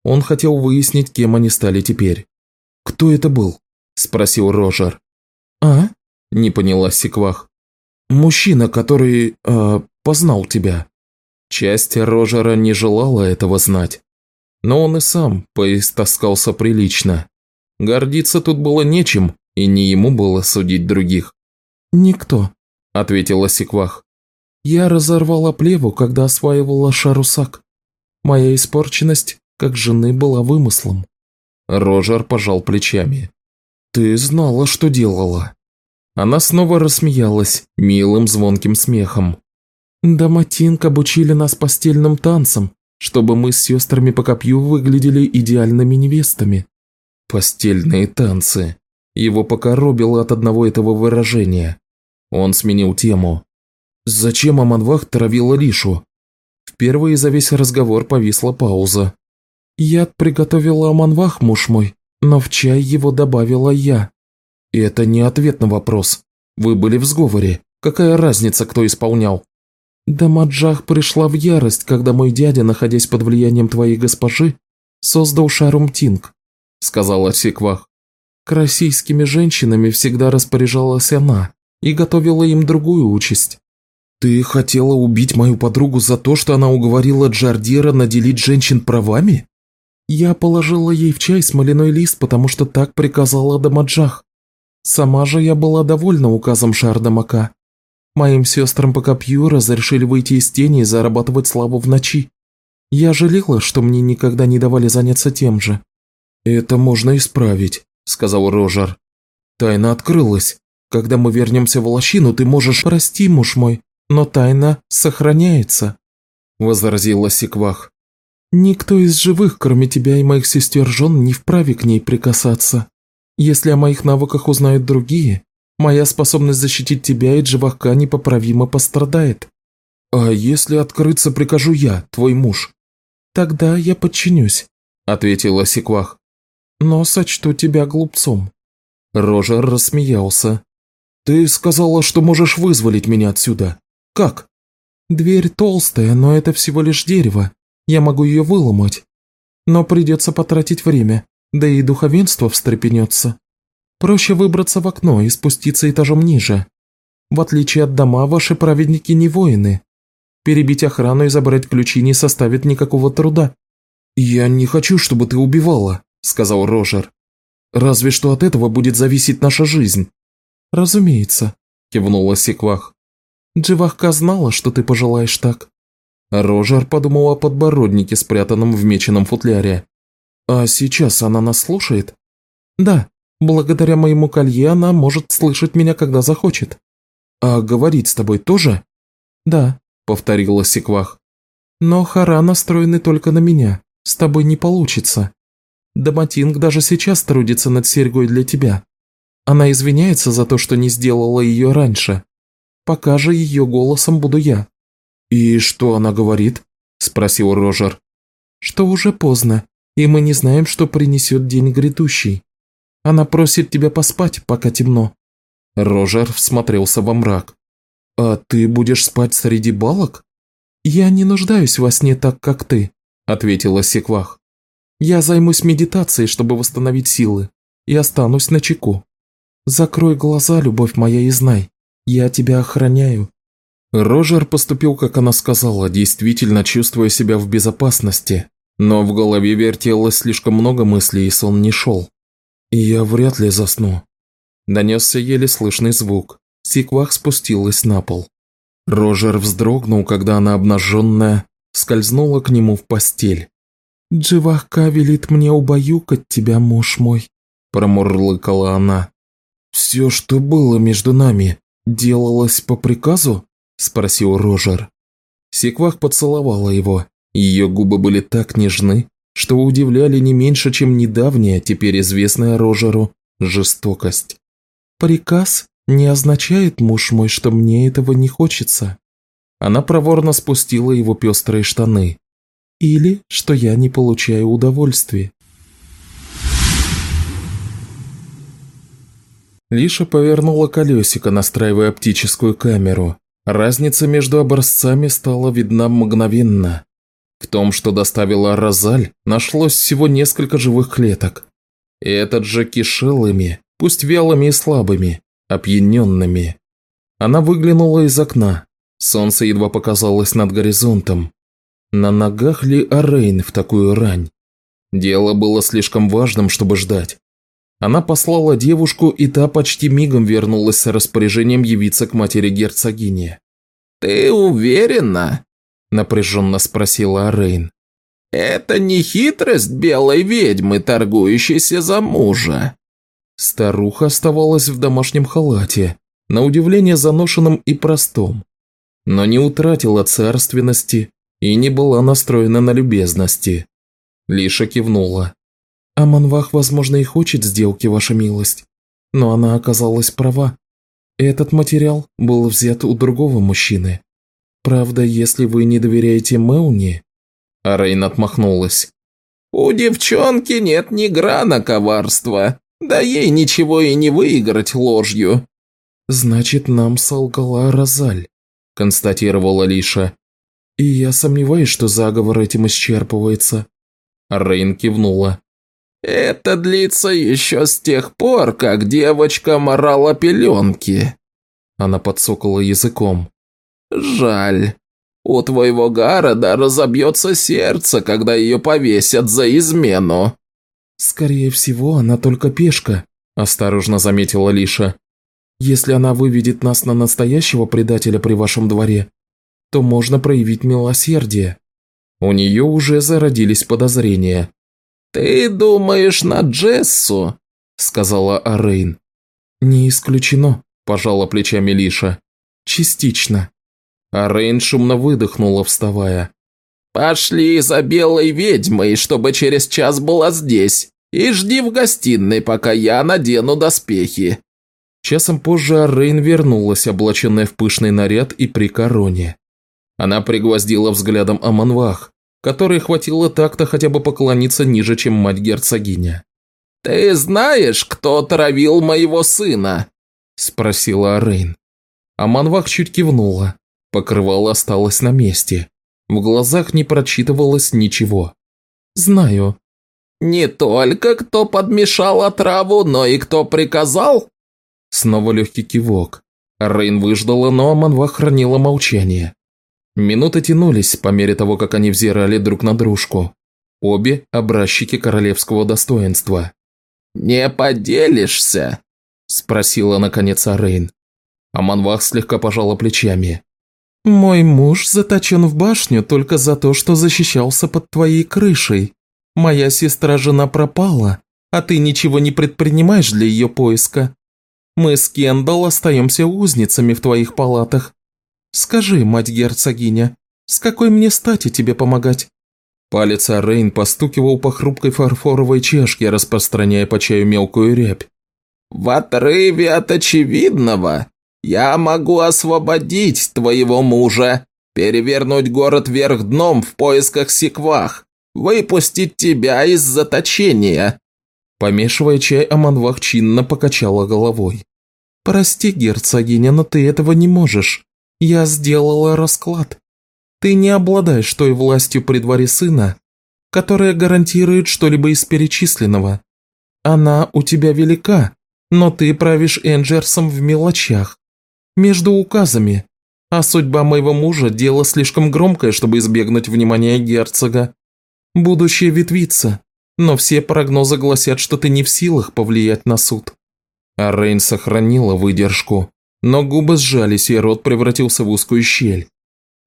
Он хотел выяснить, кем они стали теперь. «Кто это был?» – спросил Рожер. «А?» – не поняла Секвах. «Мужчина, который... Э, познал тебя». Часть Рожера не желала этого знать. Но он и сам поистоскался прилично. Гордиться тут было нечем, и не ему было судить других. «Никто», – ответила Секвах. «Я разорвала плеву, когда осваивала шарусак. Моя испорченность, как жены, была вымыслом». Рожер пожал плечами. «Ты знала, что делала». Она снова рассмеялась, милым звонким смехом. «Даматинг обучили нас постельным танцам, чтобы мы с сестрами по копью выглядели идеальными невестами». «Постельные танцы». Его покоробило от одного этого выражения. Он сменил тему. «Зачем Аманвах травила Лишу?» Впервые за весь разговор повисла пауза. «Яд приготовила Аманвах, муж мой, но в чай его добавила я». И это не ответ на вопрос. Вы были в сговоре. Какая разница, кто исполнял? Дамаджах пришла в ярость, когда мой дядя, находясь под влиянием твоей госпожи, создал Шарумтинг, сказала Секвах. К российскими женщинами всегда распоряжалась она и готовила им другую участь. Ты хотела убить мою подругу за то, что она уговорила Джардира наделить женщин правами? Я положила ей в чай смоляной лист, потому что так приказала Дамаджах. Сама же я была довольна указом Шардамака. Моим сестрам по копью разрешили выйти из тени и зарабатывать славу в ночи. Я жалела, что мне никогда не давали заняться тем же. «Это можно исправить», – сказал Рожер. «Тайна открылась. Когда мы вернемся в лощину, ты можешь...» «Прости, муж мой, но тайна сохраняется», – возразила Секвах. Никто из живых, кроме тебя и моих сестер жен, не вправе к ней прикасаться. Если о моих навыках узнают другие, моя способность защитить тебя и Дживака непоправимо пострадает. А если открыться прикажу я, твой муж? Тогда я подчинюсь, ответила Секвах. Но сочту тебя глупцом. Рожер рассмеялся. Ты сказала, что можешь вызволить меня отсюда. Как? Дверь толстая, но это всего лишь дерево. Я могу ее выломать. Но придется потратить время, да и духовенство встрепенется. Проще выбраться в окно и спуститься этажом ниже. В отличие от дома, ваши праведники не воины. Перебить охрану и забрать ключи не составит никакого труда. «Я не хочу, чтобы ты убивала», – сказал Рожер. «Разве что от этого будет зависеть наша жизнь». «Разумеется», – кивнула Секвах. «Дживахка знала, что ты пожелаешь так. Рожер подумал о подбороднике, спрятанном в меченом футляре. «А сейчас она нас слушает?» «Да, благодаря моему колье она может слышать меня, когда захочет». «А говорить с тобой тоже?» «Да», — повторила Секвах. «Но Хара настроены только на меня. С тобой не получится. Даматинг даже сейчас трудится над серьгой для тебя. Она извиняется за то, что не сделала ее раньше. Пока же ее голосом буду я. «И что она говорит?» – спросил Рожер. «Что уже поздно, и мы не знаем, что принесет день грядущий. Она просит тебя поспать, пока темно». Рожер всмотрелся во мрак. «А ты будешь спать среди балок?» «Я не нуждаюсь во сне так, как ты», – ответила Секвах. Я займусь медитацией, чтобы восстановить силы, и останусь на чеку. Закрой глаза, любовь моя, и знай, я тебя охраняю». Рожер поступил, как она сказала, действительно чувствуя себя в безопасности, но в голове вертелось слишком много мыслей, и сон не шел. «И я вряд ли засну». Донесся еле слышный звук. Сиквах спустилась на пол. Рожер вздрогнул, когда она обнаженная скользнула к нему в постель. «Дживахка велит мне убаюкать тебя, муж мой», – промурлыкала она. «Все, что было между нами, делалось по приказу?» – спросил Рожер. Секвах поцеловала его. Ее губы были так нежны, что удивляли не меньше, чем недавняя, теперь известная Рожеру, жестокость. «Приказ не означает, муж мой, что мне этого не хочется». Она проворно спустила его пестрые штаны. «Или, что я не получаю удовольствия». Лиша повернула колесико, настраивая оптическую камеру. Разница между образцами стала видна мгновенно. В том, что доставила Розаль, нашлось всего несколько живых клеток. И этот же кишел ими, пусть вялыми и слабыми, опьяненными. Она выглянула из окна. Солнце едва показалось над горизонтом. На ногах ли Арейн в такую рань? Дело было слишком важным, чтобы ждать. Она послала девушку, и та почти мигом вернулась с распоряжением явиться к матери герцогини. «Ты уверена?» – напряженно спросила Арейн. «Это не хитрость белой ведьмы, торгующейся за мужа?» Старуха оставалась в домашнем халате, на удивление заношенном и простом, но не утратила царственности и не была настроена на любезности. Лиша кивнула. «Аманвах, возможно, и хочет сделки, ваша милость, но она оказалась права. Этот материал был взят у другого мужчины. Правда, если вы не доверяете Мелни...» А Рейн отмахнулась. «У девчонки нет ни грана коварства, да ей ничего и не выиграть ложью». «Значит, нам солгала Розаль», – констатировала Лиша. «И я сомневаюсь, что заговор этим исчерпывается». Рейн кивнула. «Это длится еще с тех пор, как девочка морала пеленки». Она подсокала языком. «Жаль. У твоего города разобьется сердце, когда ее повесят за измену». «Скорее всего, она только пешка», – осторожно заметила Лиша. «Если она выведет нас на настоящего предателя при вашем дворе, то можно проявить милосердие». У нее уже зародились подозрения. «Ты думаешь на Джессу?» – сказала Арейн. «Не исключено», – пожала плечами Лиша. «Частично». Арейн шумно выдохнула, вставая. «Пошли за белой ведьмой, чтобы через час была здесь, и жди в гостиной, пока я надену доспехи». Часом позже Арейн вернулась, облаченная в пышный наряд и при короне. Она пригвоздила взглядом Аманвах, которой хватило такта хотя бы поклониться ниже, чем мать-герцогиня. «Ты знаешь, кто травил моего сына?» – спросила Арейн. Аманвах чуть кивнула. Покрывало осталось на месте. В глазах не прочитывалось ничего. «Знаю». «Не только кто подмешал отраву, но и кто приказал?» Снова легкий кивок. Рейн выждала, но Аманвах хранила молчание. Минуты тянулись по мере того, как они взирали друг на дружку. Обе – образчики королевского достоинства. «Не поделишься?» – спросила наконец Арейн. Аманвах слегка пожала плечами. «Мой муж заточен в башню только за то, что защищался под твоей крышей. Моя сестра-жена пропала, а ты ничего не предпринимаешь для ее поиска. Мы с Кендалл остаемся узницами в твоих палатах, «Скажи, мать-герцогиня, с какой мне стати тебе помогать?» Палец Арейн постукивал по хрупкой фарфоровой чашке, распространяя по чаю мелкую рябь. «В отрыве от очевидного я могу освободить твоего мужа, перевернуть город вверх дном в поисках секвах, выпустить тебя из заточения». Помешивая чай, Аманвах чинно покачала головой. «Прости, герцогиня, но ты этого не можешь. Я сделала расклад. Ты не обладаешь той властью при дворе сына, которая гарантирует что-либо из перечисленного. Она у тебя велика, но ты правишь Энджерсом в мелочах, между указами, а судьба моего мужа – дело слишком громкое, чтобы избегнуть внимания герцога. Будущее ветвится, но все прогнозы гласят, что ты не в силах повлиять на суд». А Рейн сохранила выдержку, но губы сжались, и рот превратился в узкую щель.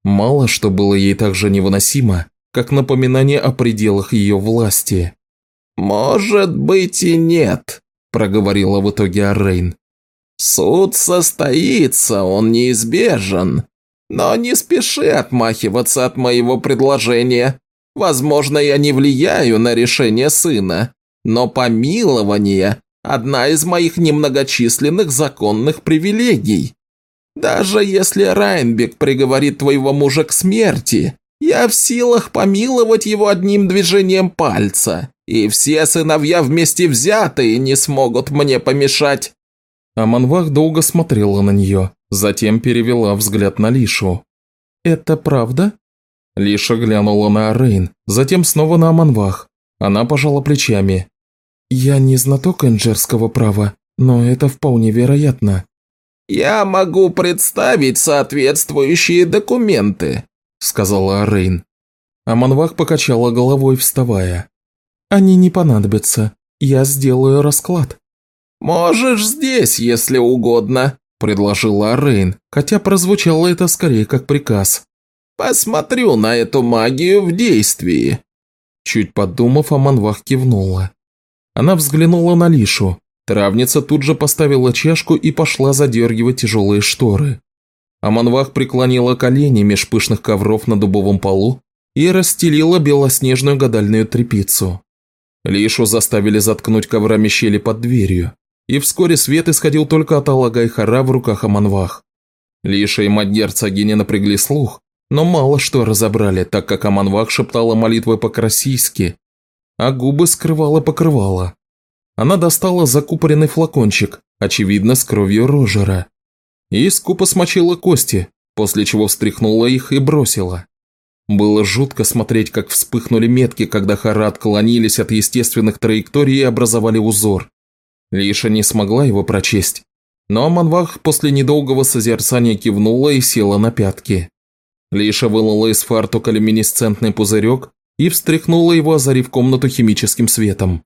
Мало что было ей так же невыносимо, как напоминание о пределах ее власти. «Может быть и нет», – проговорила в итоге Аррейн. «Суд состоится, он неизбежен. Но не спеши отмахиваться от моего предложения. Возможно, я не влияю на решение сына, но помилование – одна из моих немногочисленных законных привилегий. Даже если Райнбек приговорит твоего мужа к смерти, я в силах помиловать его одним движением пальца, и все сыновья вместе взятые не смогут мне помешать». Аманвах долго смотрела на нее, затем перевела взгляд на Лишу. «Это правда?» Лиша глянула на Рейн, затем снова на Аманвах. Она пожала плечами. «Я не знаток инжерского права, но это вполне вероятно». «Я могу представить соответствующие документы», – сказала Рейн. Аманвах покачала головой, вставая. «Они не понадобятся. Я сделаю расклад». «Можешь здесь, если угодно», – предложила Рейн, хотя прозвучало это скорее как приказ. Посмотрю на эту магию в действии». Чуть подумав, Аманвах кивнула. Она взглянула на Лишу. Травница тут же поставила чашку и пошла задергивать тяжелые шторы. Аманвах преклонила колени меж пышных ковров на дубовом полу и расстелила белоснежную гадальную тряпицу. Лишу заставили заткнуть коврами щели под дверью, и вскоре свет исходил только от Алагай-Хара в руках Аманвах. Лиша и мать герцогини напрягли слух, но мало что разобрали, так как Аманвах шептала молитвы по-красийски, а губы скрывала покрывала. Она достала закупоренный флакончик, очевидно, с кровью Рожера, и скупо смочила кости, после чего встряхнула их и бросила. Было жутко смотреть, как вспыхнули метки, когда хара отклонились от естественных траекторий и образовали узор. Лиша не смогла его прочесть, но Аманвах после недолгого созерцания кивнула и села на пятки. Лиша вылила из фартука люминесцентный пузырек и встряхнула его, озарив комнату химическим светом.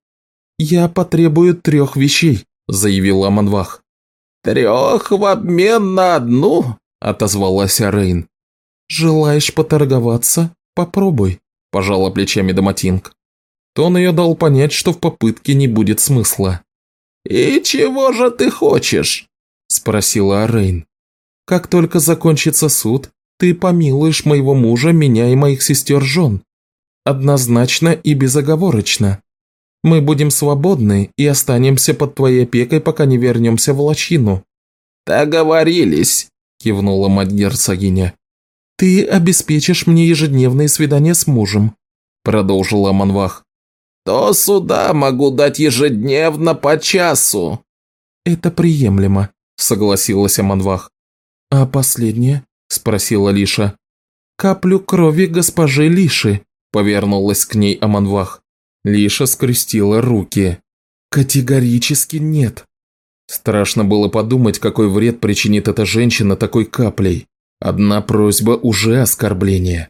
«Я потребую трех вещей», – заявил Аманвах. «Трех в обмен на одну?» – отозвалась Рейн. «Желаешь поторговаться? Попробуй», – пожала плечами Доматинг. Тон ее дал понять, что в попытке не будет смысла. «И чего же ты хочешь?» – спросила Рейн. «Как только закончится суд, ты помилуешь моего мужа, меня и моих сестер жен. Однозначно и безоговорочно. Мы будем свободны и останемся под твоей опекой, пока не вернемся в лачину». «Договорились», – кивнула мать герцогиня. «Ты обеспечишь мне ежедневные свидания с мужем», – продолжила Манвах. «То суда могу дать ежедневно по часу». «Это приемлемо», – согласилась Аманвах. «А последнее?» – спросила Лиша. «Каплю крови госпожи Лиши», – повернулась к ней Аманвах. Лиша скрестила руки. «Категорически нет». Страшно было подумать, какой вред причинит эта женщина такой каплей. Одна просьба уже оскорбление.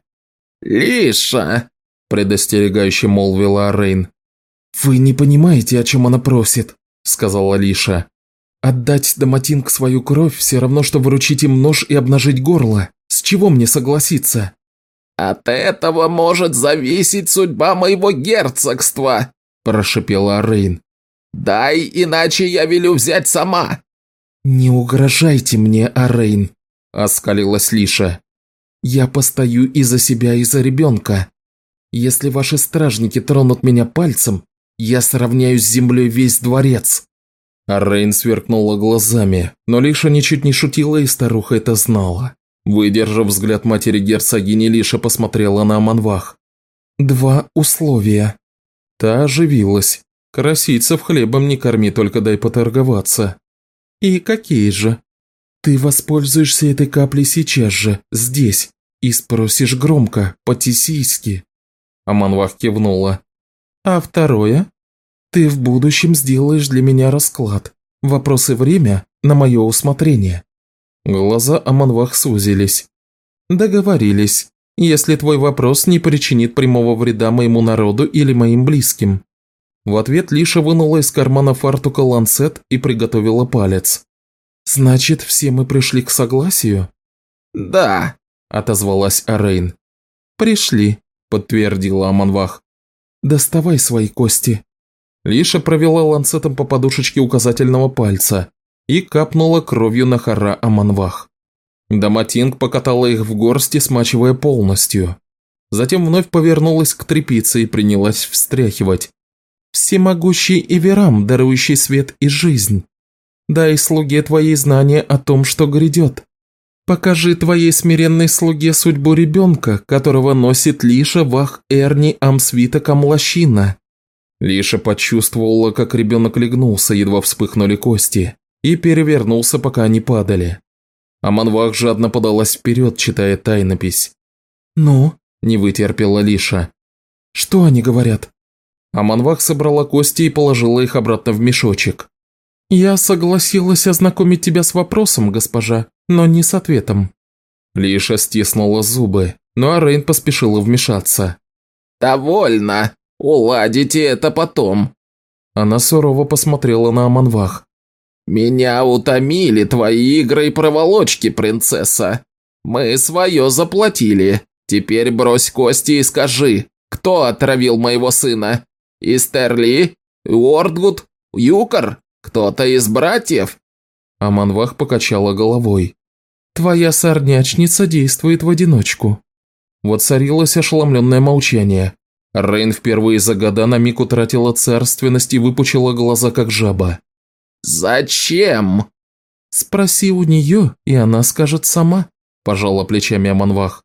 «Лиша!» – предостерегающе молвила Рейн. «Вы не понимаете, о чем она просит», – сказала Лиша. Отдать Доматинг свою кровь все равно, что выручить им нож и обнажить горло. С чего мне согласиться? От этого может зависеть судьба моего герцогства, прошепела Рейн. Дай, иначе я велю взять сама. Не угрожайте мне, Арейн, оскалилась Лиша. Я постою и за себя, и за ребенка. Если ваши стражники тронут меня пальцем, я сравняю с землей весь дворец. А Рейн сверкнула глазами, но Лиша ничуть не шутила, и старуха это знала. Выдержав взгляд матери герцогини, Лиша посмотрела на Аманвах. «Два условия». Та оживилась. «Карасийцев хлебом не корми, только дай поторговаться». «И какие же?» «Ты воспользуешься этой каплей сейчас же, здесь, и спросишь громко, по-тесийски». Аманвах кивнула. А второе? Ты в будущем сделаешь для меня расклад. Вопрос и время на мое усмотрение. Глаза Аманвах сузились. Договорились, если твой вопрос не причинит прямого вреда моему народу или моим близким. В ответ Лиша вынула из кармана фартука ланцет и приготовила палец. «Значит, все мы пришли к согласию?» «Да», – отозвалась Арейн. «Пришли», – подтвердила Аманвах. «Доставай свои кости». Лиша провела ланцетом по подушечке указательного пальца и капнула кровью на хара Аманвах. Даматинг покатала их в горсти, смачивая полностью. Затем вновь повернулась к трепице и принялась встряхивать. «Всемогущий Эверам, дарующий свет и жизнь, дай слуге твоей знания о том, что грядет. Покажи твоей смиренной слуге судьбу ребенка, которого носит Лиша Вах Эрни Амсвита Камлащина». Лиша почувствовала, как ребенок легнулся, едва вспыхнули кости, и перевернулся, пока они падали. Аманвах жадно подалась вперед, читая тайнопись. «Ну?» – не вытерпела Лиша. «Что они говорят?» Аманвах собрала кости и положила их обратно в мешочек. «Я согласилась ознакомить тебя с вопросом, госпожа, но не с ответом». Лиша стиснула зубы, но Арейн поспешила вмешаться. «Довольно! Уладите это потом!» Она сурово посмотрела на Аманвах. «Меня утомили твои игры и проволочки, принцесса. Мы свое заплатили. Теперь брось кости и скажи, кто отравил моего сына? Истерли? Уордгуд? Юкар? Кто-то из братьев?» Аманвах покачала головой. «Твоя сорнячница действует в одиночку». Воцарилось ошеломленное молчание. Рейн впервые за года на миг утратила царственность и выпучила глаза, как жаба. «Зачем?» «Спроси у нее, и она скажет сама», – пожала плечами Аманвах.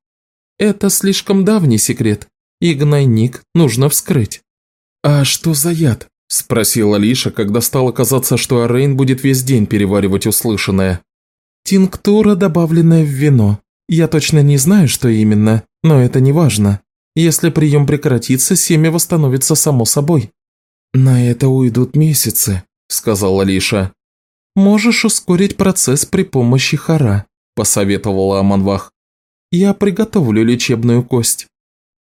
«Это слишком давний секрет, и гнойник нужно вскрыть». «А что за яд?» – спросила Лиша, когда стало казаться, что Арейн будет весь день переваривать услышанное. «Тинктура, добавленная в вино. Я точно не знаю, что именно, но это не важно. Если прием прекратится, семя восстановится само собой». «На это уйдут месяцы», – сказала Лиша. «Можешь ускорить процесс при помощи хара», – посоветовала Аманвах. «Я приготовлю лечебную кость».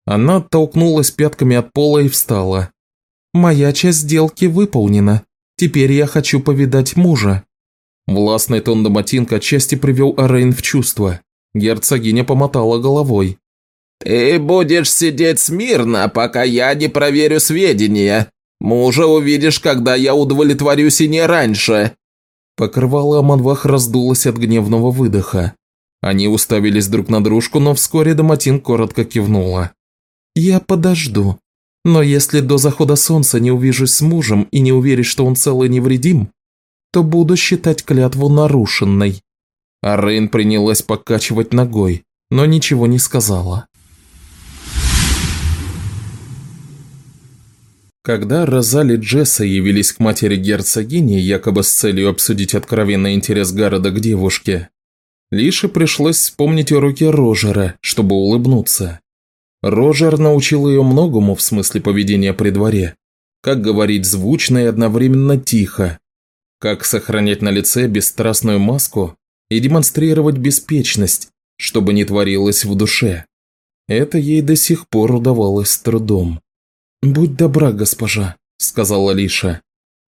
Она оттолкнулась пятками от пола и встала. «Моя часть сделки выполнена. Теперь я хочу повидать мужа». Властный тон Доматинка отчасти привел Арейн в чувство. Герцогиня помотала головой. «Ты будешь сидеть смирно, пока я не проверю сведения. Мужа увидишь, когда я удовлетворюсь и не раньше». Покрывало Аманвах раздулось от гневного выдоха. Они уставились друг на дружку, но вскоре Доматин коротко кивнула. «Я подожду. Но если до захода солнца не увижусь с мужем и не уверюсь, что он цел и невредим, то буду считать клятву нарушенной». А Рейн принялась покачивать ногой, но ничего не сказала. Когда Розали Джесса явились к матери герцогини, якобы с целью обсудить откровенный интерес города к девушке, Лише пришлось вспомнить уроки Рожера, чтобы улыбнуться. Рожер научил ее многому в смысле поведения при дворе. Как говорить звучно и одновременно тихо. Как сохранять на лице бесстрастную маску и демонстрировать беспечность, чтобы не творилось в душе. Это ей до сих пор удавалось с трудом. «Будь добра, госпожа», – сказала Лиша.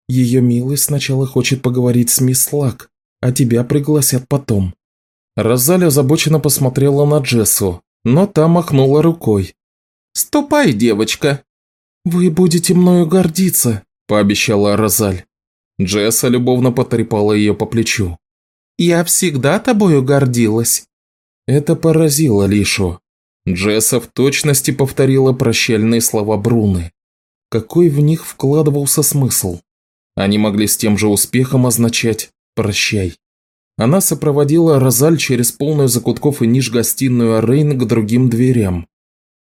«Ее милость сначала хочет поговорить с мисс Лак, а тебя пригласят потом». Розаль озабоченно посмотрела на Джессу, но та махнула рукой. «Ступай, девочка!» «Вы будете мною гордиться», – пообещала Розаль. Джесса любовно потрепала ее по плечу. «Я всегда тобою гордилась». Это поразило Лишу. Джесса в точности повторила прощальные слова Бруны. Какой в них вкладывался смысл? Они могли с тем же успехом означать «прощай». Она сопроводила Розаль через полную закутков и ниш гостиную Рейн к другим дверям,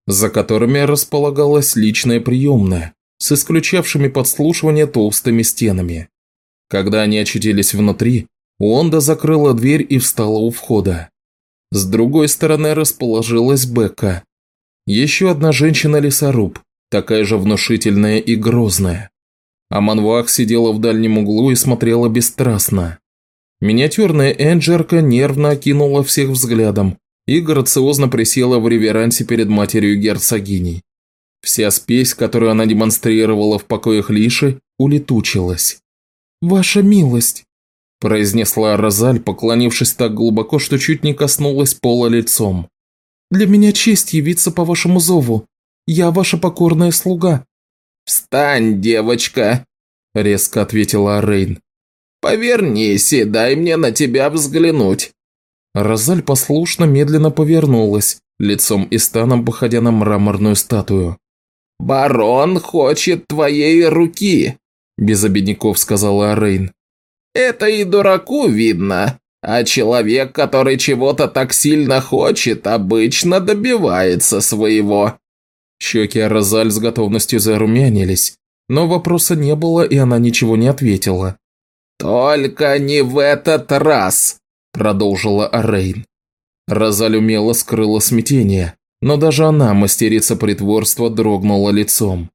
за которыми располагалась личная приемная, с исключавшими подслушивание толстыми стенами. Когда они очутились внутри, Уонда закрыла дверь и встала у входа. С другой стороны расположилась Бекка. Еще одна женщина-лесоруб, такая же внушительная и грозная. А Манвах сидела в дальнем углу и смотрела бесстрастно. Миниатюрная Энджерка нервно окинула всех взглядом и грациозно присела в реверансе перед матерью герцогиней. Вся спесь, которую она демонстрировала в покоях Лиши, улетучилась. «Ваша милость!» – произнесла Розаль, поклонившись так глубоко, что чуть не коснулась пола лицом. «Для меня честь явиться по вашему зову. Я ваша покорная слуга». «Встань, девочка!» – резко ответила Рейн. «Повернись и дай мне на тебя взглянуть». Розаль послушно медленно повернулась, лицом и станом походя на мраморную статую. «Барон хочет твоей руки», – без обидников сказала Рейн. «Это и дураку видно, а человек, который чего-то так сильно хочет, обычно добивается своего». Щеки Розаль с готовностью зарумянились, но вопроса не было, и она ничего не ответила. «Только не в этот раз», – продолжила Арейн. Розаль умело скрыла смятение, но даже она, мастерица притворства, дрогнула лицом.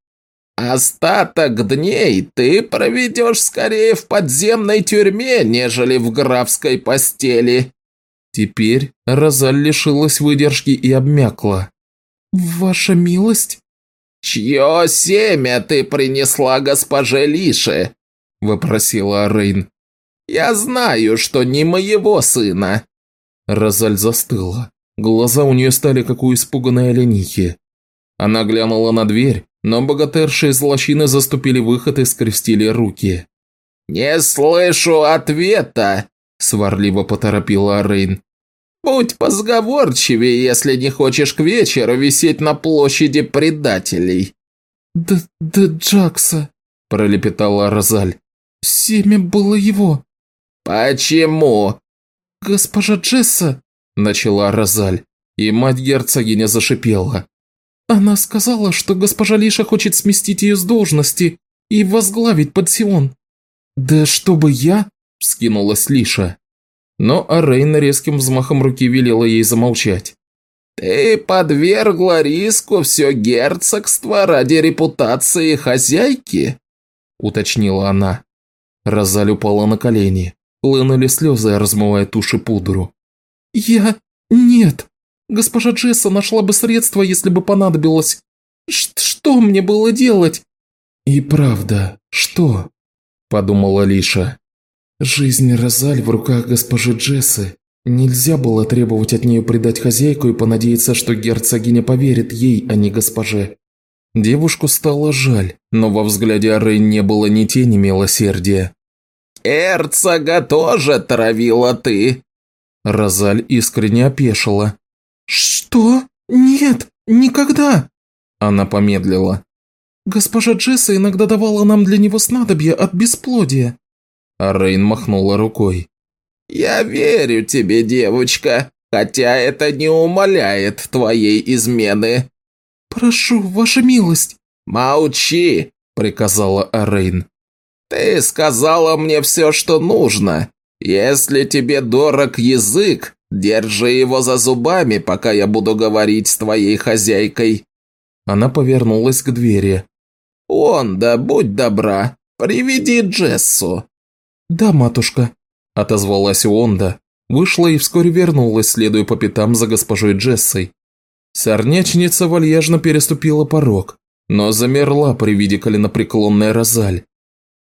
«Остаток дней ты проведешь скорее в подземной тюрьме, нежели в графской постели». Теперь Розаль лишилась выдержки и обмякла. «Ваша милость?» «Чье семя ты принесла госпоже Лише?» – вопросила Рейн. «Я знаю, что не моего сына». Розаль застыла. Глаза у нее стали, как у испуганной оленихи. Она глянула на дверь, но богатырши из лощины заступили выход и скрестили руки. «Не слышу ответа!» – сварливо поторопила Рейн. «Будь позговорчивее, если не хочешь к вечеру висеть на площади предателей». «Да, да Джакса», – пролепетала Розаль. «Семя было его». «Почему?» «Госпожа Джесса», – начала Розаль, и мать герцогиня зашипела. «Она сказала, что госпожа Лиша хочет сместить ее с должности и возглавить пансион». «Да чтобы я?» – вскинулась Лиша. Но Арейна резким взмахом руки велела ей замолчать. «Ты подвергла риску все герцогство ради репутации хозяйки?» – уточнила она. Розаль упала на колени. Лынули слезы, размывая туши пудру. «Я... нет. Госпожа Джесса нашла бы средства, если бы понадобилось. Ш что мне было делать?» «И правда, что?» – подумала Лиша. «Жизнь Розаль в руках госпожи Джессы. Нельзя было требовать от нее предать хозяйку и понадеяться, что герцогиня поверит ей, а не госпоже». Девушку стало жаль, но во взгляде Ары не было ни тени милосердия. «Эрцога тоже травила ты!» Розаль искренне опешила. «Что? Нет, никогда!» Она помедлила. «Госпожа Джесса иногда давала нам для него снадобье от бесплодия». А Рейн махнула рукой. «Я верю тебе, девочка, хотя это не умаляет твоей измены». «Прошу, ваша милость». «Молчи», – приказала Арейн. «Ты сказала мне все, что нужно. Если тебе дорог язык, держи его за зубами, пока я буду говорить с твоей хозяйкой». Она повернулась к двери. «Он, да будь добра, приведи Джессу». «Да, матушка», – отозвалась Онда, вышла и вскоре вернулась, следуя по пятам за госпожой Джессой. Сорнячница вальяжно переступила порог, но замерла при виде коленопреклонной Розаль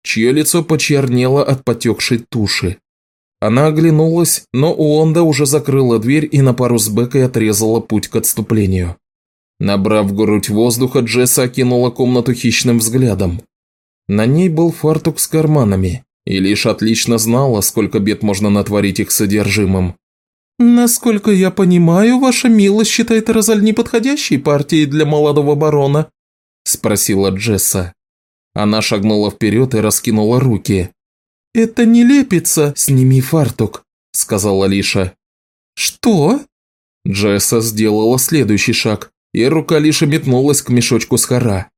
чье лицо почернело от потекшей туши. Она оглянулась, но Уонда уже закрыла дверь и на пару с Бекой отрезала путь к отступлению. Набрав грудь воздуха, Джесса окинула комнату хищным взглядом. На ней был фартук с карманами, и лишь отлично знала, сколько бед можно натворить их содержимым. «Насколько я понимаю, ваша милость считает Розаль неподходящей партией для молодого барона?» – спросила Джесса. Она шагнула вперед и раскинула руки. «Это не лепится!» «Сними фартук», – сказала Лиша. «Что?» Джесса сделала следующий шаг, и рука Лиши метнулась к мешочку с хора.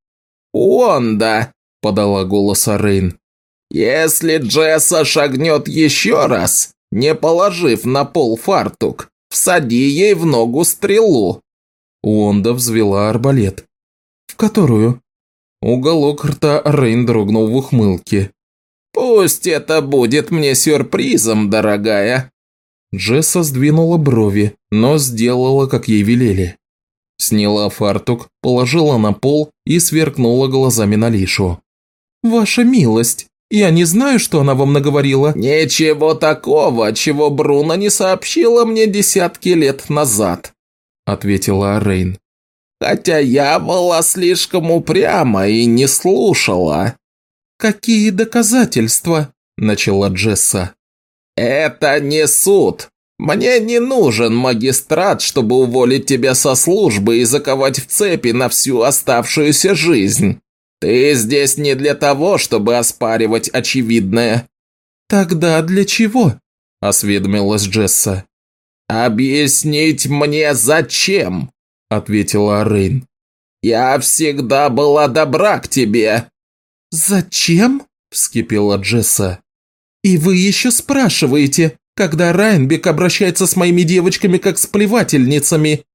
«Онда!» – подала голос Арейн. «Если Джесса шагнет еще раз, не положив на пол фартук, всади ей в ногу стрелу». Уонда взвела арбалет. «В которую?» Уголок рта Рейн дрогнул в ухмылке. «Пусть это будет мне сюрпризом, дорогая». Джесса сдвинула брови, но сделала, как ей велели. Сняла фартук, положила на пол и сверкнула глазами на Лишу. «Ваша милость, я не знаю, что она вам наговорила». «Ничего такого, чего Бруно не сообщила мне десятки лет назад», – ответила Рейн. «Хотя я была слишком упряма и не слушала». «Какие доказательства?» – начала Джесса. «Это не суд. Мне не нужен магистрат, чтобы уволить тебя со службы и заковать в цепи на всю оставшуюся жизнь. Ты здесь не для того, чтобы оспаривать очевидное». «Тогда для чего?» – осведомилась Джесса. «Объяснить мне зачем?» – ответила Рейн. «Я всегда была добра к тебе». «Зачем?» – вскипела Джесса. «И вы еще спрашиваете, когда Райнбек обращается с моими девочками как с плевательницами?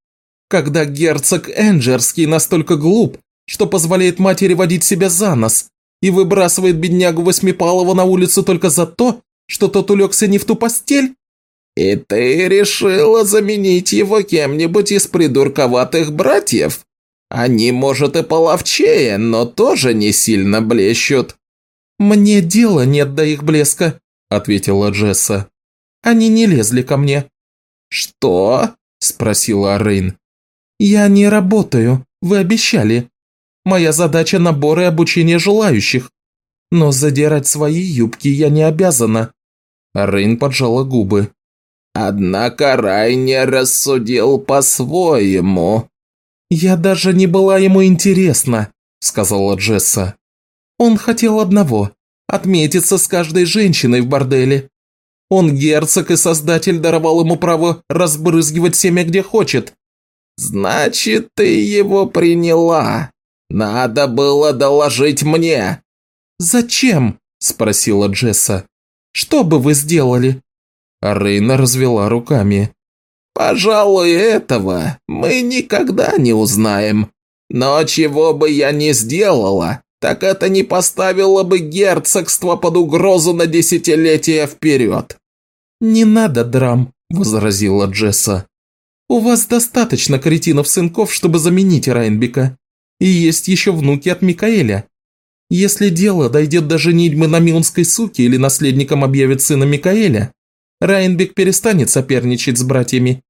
Когда герцог Энджерский настолько глуп, что позволяет матери водить себя за нос и выбрасывает беднягу Восьмипалова на улицу только за то, что тот улегся не в ту постель?» «И ты решила заменить его кем-нибудь из придурковатых братьев? Они, может, и половчее, но тоже не сильно блещут». «Мне дела нет до их блеска», – ответила Джесса. «Они не лезли ко мне». «Что?» – спросила Рейн. «Я не работаю, вы обещали. Моя задача – набор и обучение желающих. Но задирать свои юбки я не обязана». Рейн поджала губы. «Однако Райне рассудил по-своему». «Я даже не была ему интересна», – сказала Джесса. «Он хотел одного – отметиться с каждой женщиной в борделе. Он герцог и создатель даровал ему право разбрызгивать семя где хочет». «Значит, ты его приняла», «Надо было доложить мне!» «Зачем?» – спросила Джесса. «Что бы вы сделали?» Рейна развела руками. «Пожалуй, этого мы никогда не узнаем. Но чего бы я ни сделала, так это не поставило бы герцогство под угрозу на десятилетия вперед». «Не надо драм», – возразила Джесса. «У вас достаточно кретинов-сынков, чтобы заменить Райнбека. И есть еще внуки от Микаэля. Если дело дойдет до женитьбы на мионской суке или наследником объявит сына Микаэля, Райнбек перестанет соперничать с братьями».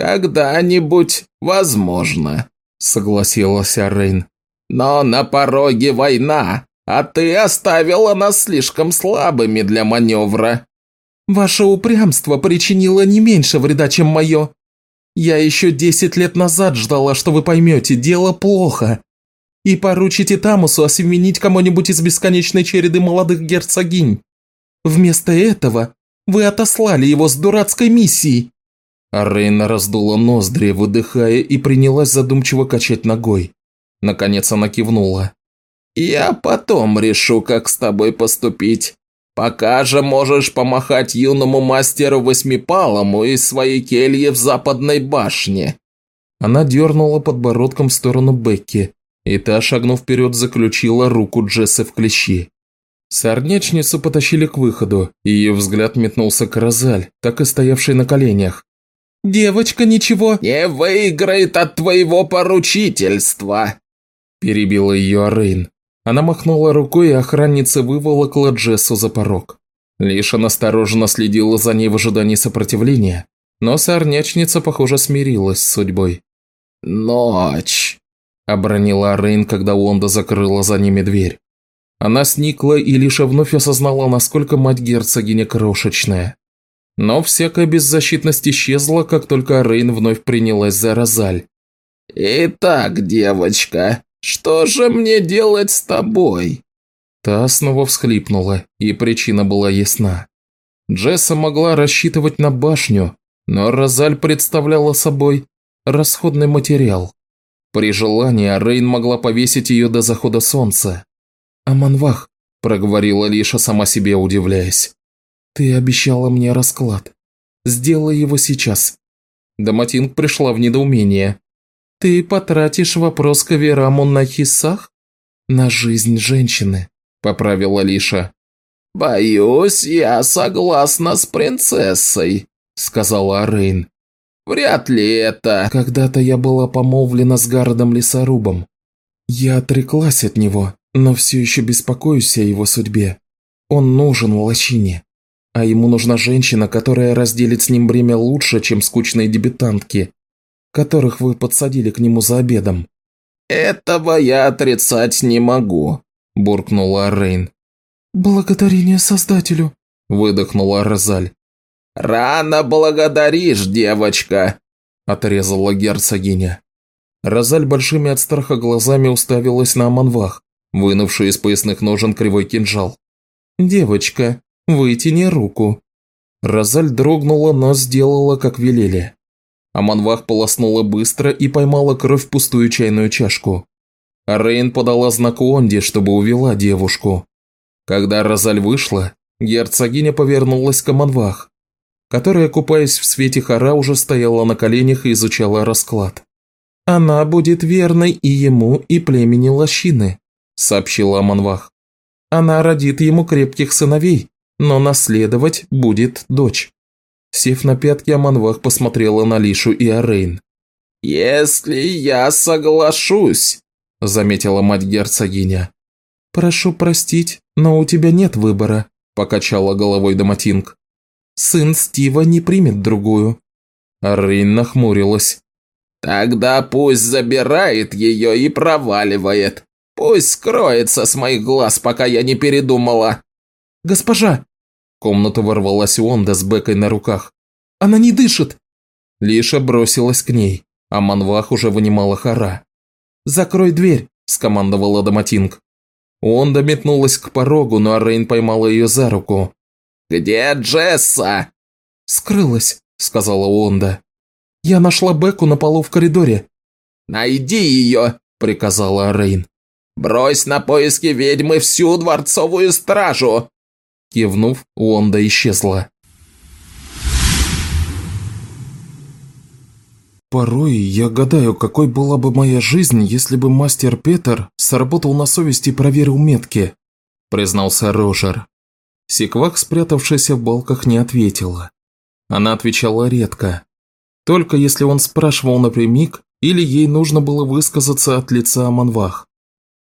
«Когда-нибудь возможно», – согласилась Рейн. «Но на пороге война, а ты оставила нас слишком слабыми для маневра». «Ваше упрямство причинило не меньше вреда, чем мое», я еще десять лет назад ждала, что вы поймете, дело плохо. И поручите Тамусу осеменить кому-нибудь из бесконечной череды молодых герцогинь. Вместо этого вы отослали его с дурацкой миссией». Рейна раздула ноздри, выдыхая, и принялась задумчиво качать ногой. Наконец она кивнула. «Я потом решу, как с тобой поступить. Пока же можешь помахать юному мастеру Восьмипалому из своей кельи в западной башне». Она дернула подбородком в сторону Бекки, и та, шагнув вперед, заключила руку Джессы в клещи. Сорнячницу потащили к выходу, и ее взгляд метнулся к Розаль, так и стоявшей на коленях. «Девочка ничего...» «Не выиграет от твоего поручительства!» Перебила ее Рейн. Она махнула рукой, и охранница выволокла Джессу за порог. Лиша настороженно следила за ней в ожидании сопротивления, но сорнячница, похоже, смирилась с судьбой. «Ночь», – обронила Рейн, когда Уонда закрыла за ними дверь. Она сникла и Лиша вновь осознала, насколько мать герцогиня крошечная. Но всякая беззащитность исчезла, как только Рейн вновь принялась за Розаль. «Итак, девочка, «Что же мне делать с тобой?» Та снова всхлипнула, и причина была ясна. Джесса могла рассчитывать на башню, но Розаль представляла собой расходный материал. При желании Рейн могла повесить ее до захода солнца. «Аманвах», – проговорила Лиша, сама себе удивляясь. «Ты обещала мне расклад. Сделай его сейчас». Доматинг пришла в недоумение. «Ты потратишь вопрос к Авераму на хисах?» «На жизнь женщины», – поправила Лиша. «Боюсь, я согласна с принцессой», – сказала Рейн. «Вряд ли это...» «Когда-то я была помолвлена с Гародом Лесорубом. Я отреклась от него, но все еще беспокоюсь о его судьбе. Он нужен лощине, а ему нужна женщина, которая разделит с ним бремя лучше, чем скучные дебютантки, которых вы подсадили к нему за обедом». «Этого я отрицать не могу», – буркнула Рейн. «Благодарение Создателю», – выдохнула Розаль. «Рано благодаришь, девочка», – отрезала герцогиня. Розаль большими от страха глазами уставилась на Аманвах, вынувшую из поясных ножен кривой кинжал. «Девочка, вытяни руку». Розаль дрогнула, но сделала, как велели. Аманвах полоснула быстро и поймала кровь в пустую чайную чашку. А Рейн подала знак Онди, чтобы увела девушку. Когда Розаль вышла, герцогиня повернулась к Аманвах, которая, купаясь в свете хара, уже стояла на коленях и изучала расклад. «Она будет верной и ему, и племени Лощины», – сообщила Аманвах. «Она родит ему крепких сыновей, но наследовать будет дочь». Сев на пятки, Аманвах посмотрела на Лишу и Арейн. «Если я соглашусь», – заметила мать-герцогиня. «Прошу простить, но у тебя нет выбора», – покачала головой Доматинг. «Сын Стива не примет другую». Арейн нахмурилась. «Тогда пусть забирает ее и проваливает. Пусть скроется с моих глаз, пока я не передумала». «Госпожа!» Комнату ворвалась Уонда с Бекой на руках. «Она не дышит!» Лиша бросилась к ней, а Манвах уже вынимала хара. «Закрой дверь!» – скомандовала Доматинг. Уонда метнулась к порогу, но Рейн поймала ее за руку. «Где Джесса?» «Скрылась», – сказала Уонда. «Я нашла Беку на полу в коридоре». «Найди ее», – приказала Рейн. «Брось на поиски ведьмы всю дворцовую стражу!» Кивнув, Уонда исчезла. Порой я гадаю, какой была бы моя жизнь, если бы мастер Петер сработал на совести и проверил метки, признался Рожер. Секвак, спрятавшаяся в балках, не ответила. Она отвечала редко. Только если он спрашивал напрямик, или ей нужно было высказаться от лица Аманвах.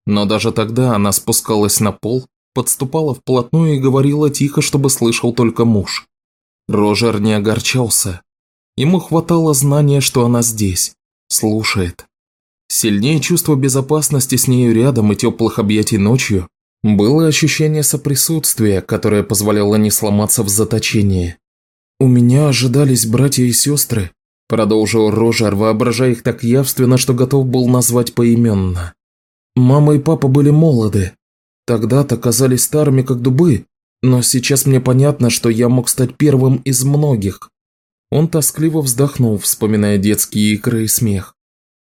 Но даже тогда она спускалась на пол, подступала вплотную и говорила тихо, чтобы слышал только муж. Рожер не огорчался. Ему хватало знания, что она здесь, слушает. Сильнее чувство безопасности с нею рядом и теплых объятий ночью было ощущение соприсутствия, которое позволяло не сломаться в заточении. «У меня ожидались братья и сестры», – продолжил Рожер, воображая их так явственно, что готов был назвать поименно. «Мама и папа были молоды. Тогда-то казались старыми, как дубы, но сейчас мне понятно, что я мог стать первым из многих, он тоскливо вздохнул, вспоминая детские игры и смех.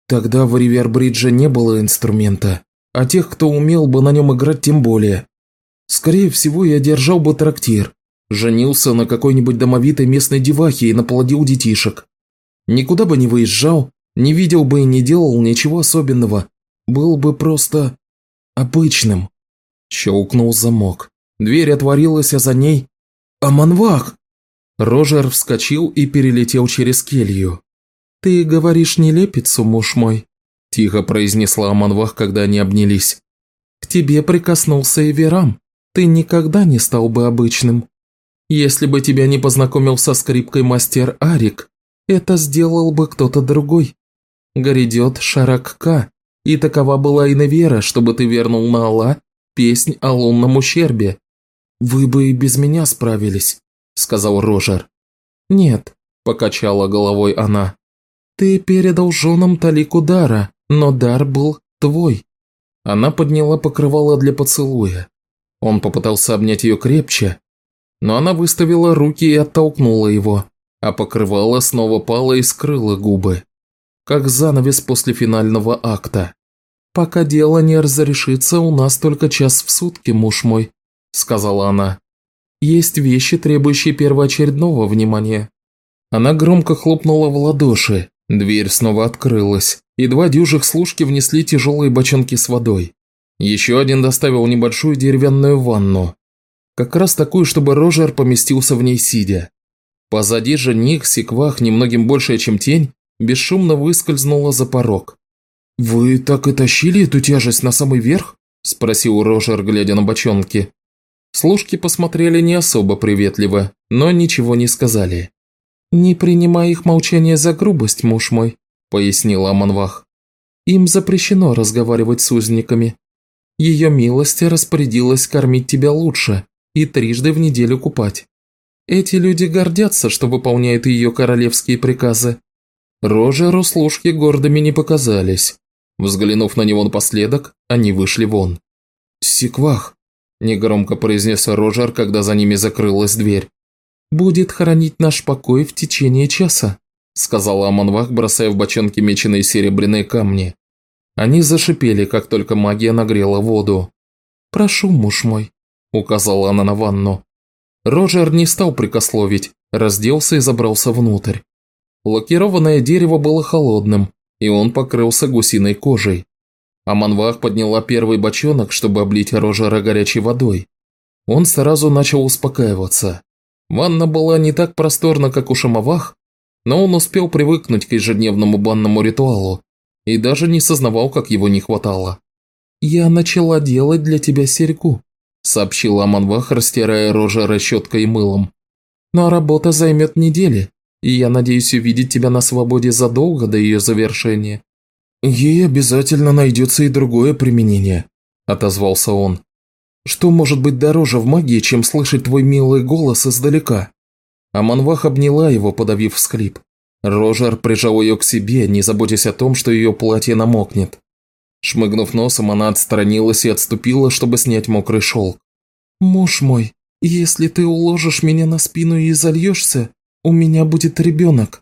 Тогда в Ривербридже не было инструмента, а тех, кто умел бы на нем играть, тем более. Скорее всего, я держал бы трактир, женился на какой-нибудь домовитой местной девахе и наплодил детишек. Никуда бы не выезжал, не видел бы и не делал ничего особенного. Был бы просто... обычным. Щелкнул замок. Дверь отворилась, а за ней... «Аманвах!» Рожер вскочил и перелетел через келью. «Ты говоришь нелепицу, муж мой», – тихо произнесла Аманвах, когда они обнялись. «К тебе прикоснулся Эверам. Ты никогда не стал бы обычным. Если бы тебя не познакомил со скрипкой мастер Арик, это сделал бы кто-то другой. Грядет Шаракка, и такова была и Невера, чтобы ты вернул на Алла песнь о лунном ущербе. Вы бы и без меня справились. – сказал Рожер. «Нет», – покачала головой она. «Ты передал женам талику дара, но дар был твой». Она подняла покрывало для поцелуя. Он попытался обнять ее крепче, но она выставила руки и оттолкнула его, а покрывало снова пало и скрыло губы. Как занавес после финального акта. «Пока дело не разрешится, у нас только час в сутки, муж мой», – сказала она. Есть вещи, требующие первоочередного внимания. Она громко хлопнула в ладоши, Дверь снова открылась, и два дюжих служки внесли тяжелые бочонки с водой. Еще один доставил небольшую деревянную ванну. Как раз такую, чтобы Рожер поместился в ней сидя. Позади же них, секвах, немногим больше, чем тень, бесшумно выскользнула за порог. «Вы так и тащили эту тяжесть на самый верх?» – спросил Рожер, глядя на бочонки. Служки посмотрели не особо приветливо, но ничего не сказали. «Не принимай их молчание за грубость, муж мой», – пояснила Аманвах. «Им запрещено разговаривать с узниками. Ее милость распорядилась кормить тебя лучше и трижды в неделю купать. Эти люди гордятся, что выполняют ее королевские приказы». Рожеру служки гордыми не показались. Взглянув на него напоследок, они вышли вон. «Секвах», – негромко произнес Рожер, когда за ними закрылась дверь будет хранить наш покой в течение часа», сказала Аманвах, бросая в бочонки меченые серебряные камни. Они зашипели, как только магия нагрела воду. «Прошу, муж мой», – указала она на ванну. Роджер не стал прикословить, разделся и забрался внутрь. Лакированное дерево было холодным, и он покрылся гусиной кожей. Аманвах подняла первый бочонок, чтобы облить Рожера горячей водой. Он сразу начал успокаиваться. Ванна была не так просторна, как у Шамавах, но он успел привыкнуть к ежедневному банному ритуалу и даже не сознавал, как его не хватало. «Я начала делать для тебя серьгу», – сообщила Аманвах, растирая рожа расчеткой и мылом. «Но работа займет недели, и я надеюсь увидеть тебя на свободе задолго до ее завершения». «Ей обязательно найдется и другое применение», – отозвался он. Что может быть дороже в магии, чем слышать твой милый голос издалека?» Аманвах обняла его, подавив всхлип. Рожер прижал ее к себе, не заботясь о том, что ее платье намокнет. Шмыгнув носом, она отстранилась и отступила, чтобы снять мокрый шелк. «Муж мой, если ты уложишь меня на спину и зальешься, у меня будет ребенок».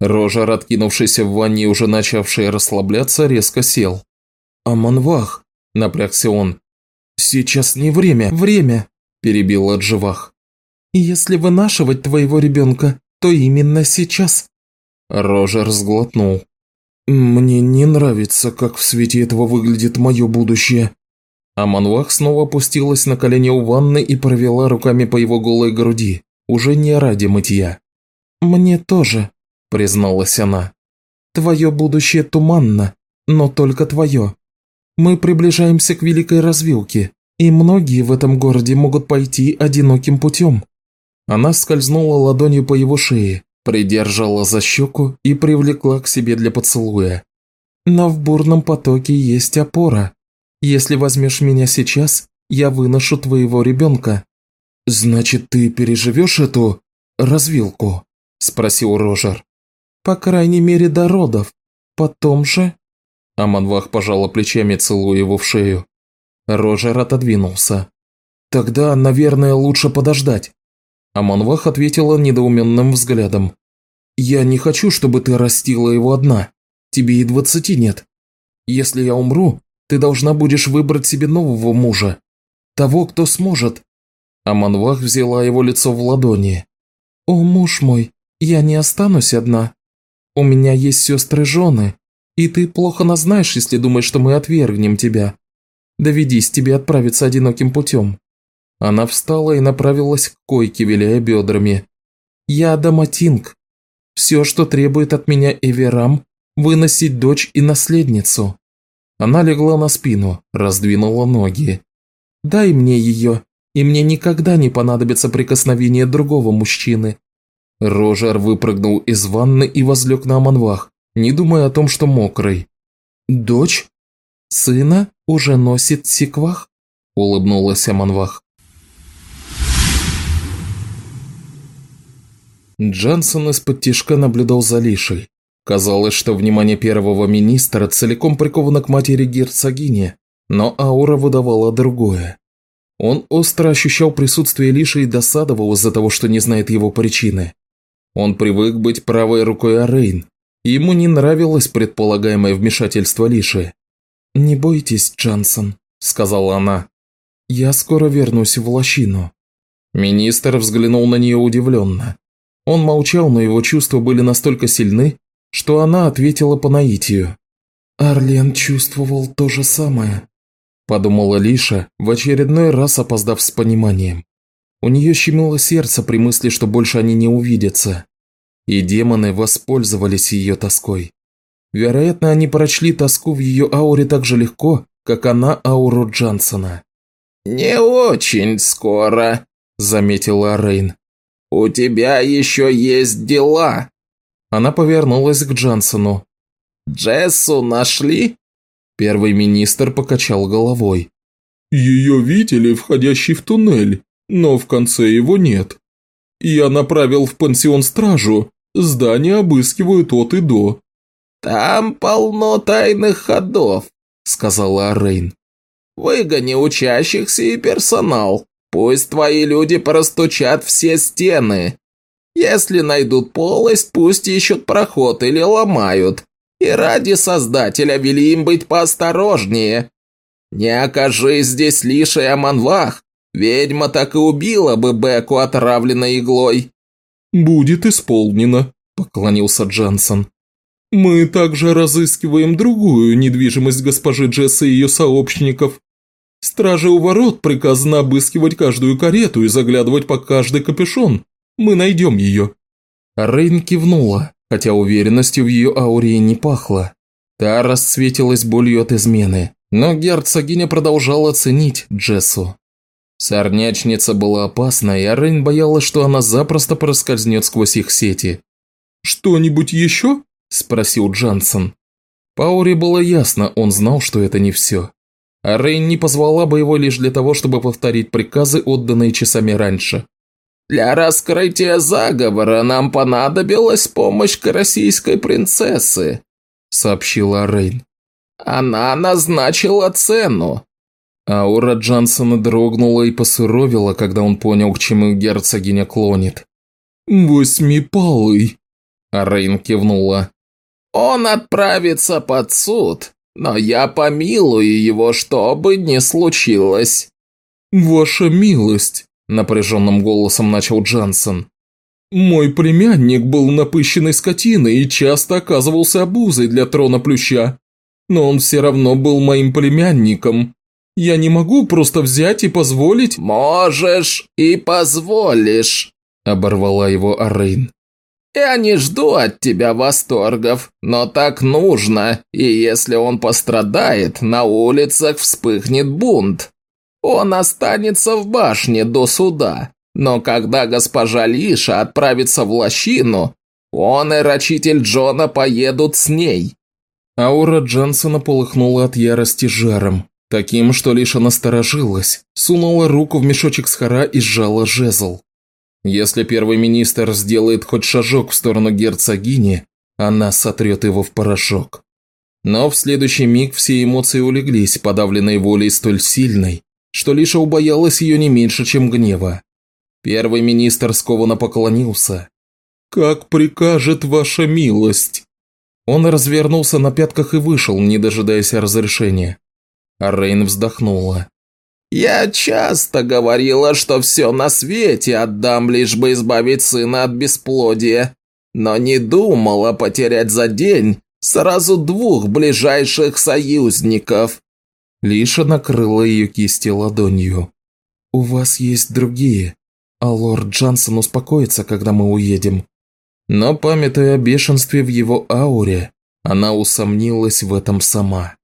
Рожер, откинувшийся в ванне и уже начавший расслабляться, резко сел. «Аманвах», – напрягся он, «Сейчас не время, время!» – перебил Адживах. «Если вынашивать твоего ребенка, то именно сейчас!» Рожер сглотнул. «Мне не нравится, как в свете этого выглядит мое будущее». Аманвах снова опустилась на колени у ванны и провела руками по его голой груди, уже не ради мытья. «Мне тоже», – призналась она. «Твое будущее туманно, но только твое. Мы приближаемся к великой развилке, и многие в этом городе могут пойти одиноким путем». Она скользнула ладонью по его шее, придержала за щеку и привлекла к себе для поцелуя. «Но в бурном потоке есть опора. Если возьмешь меня сейчас, я выношу твоего ребенка». «Значит, ты переживешь эту развилку?» – спросил Рожер. «По крайней мере, до родов. Потом же Аманвах пожала плечами, целуя его в шею. Рожер отодвинулся. «Тогда, наверное, лучше подождать». Аманвах ответила недоуменным взглядом. «Я не хочу, чтобы ты растила его одна. Тебе и двадцати нет. Если я умру, ты должна будешь выбрать себе нового мужа. Того, кто сможет». Аманвах взяла его лицо в ладони. «О, муж мой, я не останусь одна. У меня есть сестры-жены, и ты плохо нас знаешь, если думаешь, что мы отвергнем тебя. Доведись тебе отправиться одиноким путем». Она встала и направилась к койке, виляя бедрами. «Я Даматинг. Все, что требует от меня Эверам, выносить дочь и наследницу». Она легла на спину, раздвинула ноги. «Дай мне ее, и мне никогда не понадобится прикосновение другого мужчины». Рожер выпрыгнул из ванны и возлег на Аманвах не думая о том, что мокрый. «Дочь? Сына уже носит секвах?» – улыбнулась Аманвах. Джансон из-под тишка наблюдал за Лишей. Казалось, что внимание первого министра целиком приковано к матери герцогини, но аура выдавала другое. Он остро ощущал присутствие Лиши и досадовал из-за того, что не знает его причины. Он привык быть правой рукой Арейн, Ему не нравилось предполагаемое вмешательство Лиши. «Не бойтесь, Джансон», – сказала она. «Я скоро вернусь в лощину». Министр взглянул на нее удивленно. Он молчал, но его чувства были настолько сильны, что она ответила по наитию. «Арлен чувствовал то же самое», – подумала Лиша, в очередной раз опоздав с пониманием. У нее щемило сердце при мысли, что больше они не увидятся. И демоны воспользовались ее тоской. Вероятно, они прочли тоску в ее ауре так же легко, как она ауру Джансона. «Не очень скоро», – заметила Рейн. «У тебя еще есть дела». Она повернулась к Джансону. «Джессу нашли?» Первый министр покачал головой. «Ее видели, входящий в туннель, но в конце его нет. Я направил в пансион стражу, здание обыскивают от и до». «Там полно тайных ходов», – сказала Рейн. Выгони учащихся и персонал. Пусть твои люди простучат все стены. Если найдут полость, пусть ищут проход или ломают. И ради Создателя вели им быть поосторожнее. Не окажись здесь лишь Аманвах, ведьма так и убила бы Беку отравленной иглой. «Будет исполнено», – поклонился Джансон. Мы также разыскиваем другую недвижимость госпожи Джесса и ее сообщников. Страже у ворот приказано обыскивать каждую карету и заглядывать под каждый капюшон. Мы найдем ее». Рейн кивнула, хотя уверенностью в ее ауре не пахло. Та расцветилась болью от измены, но герцогиня продолжала ценить Джессу. Сорнячница была опасна, и Рейн боялась, что она запросто проскользнет сквозь их сети. «Что-нибудь еще?» – спросил Джансон. Паури было ясно, он знал, что это не все. А Рейн не позвала бы его лишь для того, чтобы повторить приказы, отданные часами раньше. «Для раскрытия заговора нам понадобилась помощь российской принцессы», – сообщила Рейн. «Она назначила цену». Аура Джансона дрогнула и посуровила, когда он понял, к чему герцогиня клонит. «Восьмипалый», – Рейн кивнула. Он отправится под суд, но я помилую его, что бы ни случилось». «Ваша милость», – напряженным голосом начал Джансон. «Мой племянник был напыщенной скотиной и часто оказывался обузой для трона плюща. Но он все равно был моим племянником. Я не могу просто взять и позволить...» «Можешь и позволишь», – оборвала его Арейн. Я не жду от тебя восторгов, но так нужно, и если он пострадает, на улицах вспыхнет бунт. Он останется в башне до суда, но когда госпожа Лиша отправится в лощину, он и рачитель Джона поедут с ней». Аура Джансона полыхнула от ярости жаром, таким, что Лиша насторожилась, сунула руку в мешочек с хора и сжала жезл. Если первый министр сделает хоть шажок в сторону герцогини, она сотрет его в порошок. Но в следующий миг все эмоции улеглись, подавленные волей столь сильной, что лишь убоялась ее не меньше, чем гнева. Первый министр скованно поклонился. «Как прикажет ваша милость!» Он развернулся на пятках и вышел, не дожидаясь разрешения. Рейн вздохнула. Я часто говорила, что все на свете отдам, лишь бы избавить сына от бесплодия, но не думала потерять за день сразу двух ближайших союзников». Лиша накрыла ее кисти ладонью. «У вас есть другие, а лорд Джансон успокоится, когда мы уедем». Но, памятая о бешенстве в его ауре, она усомнилась в этом сама.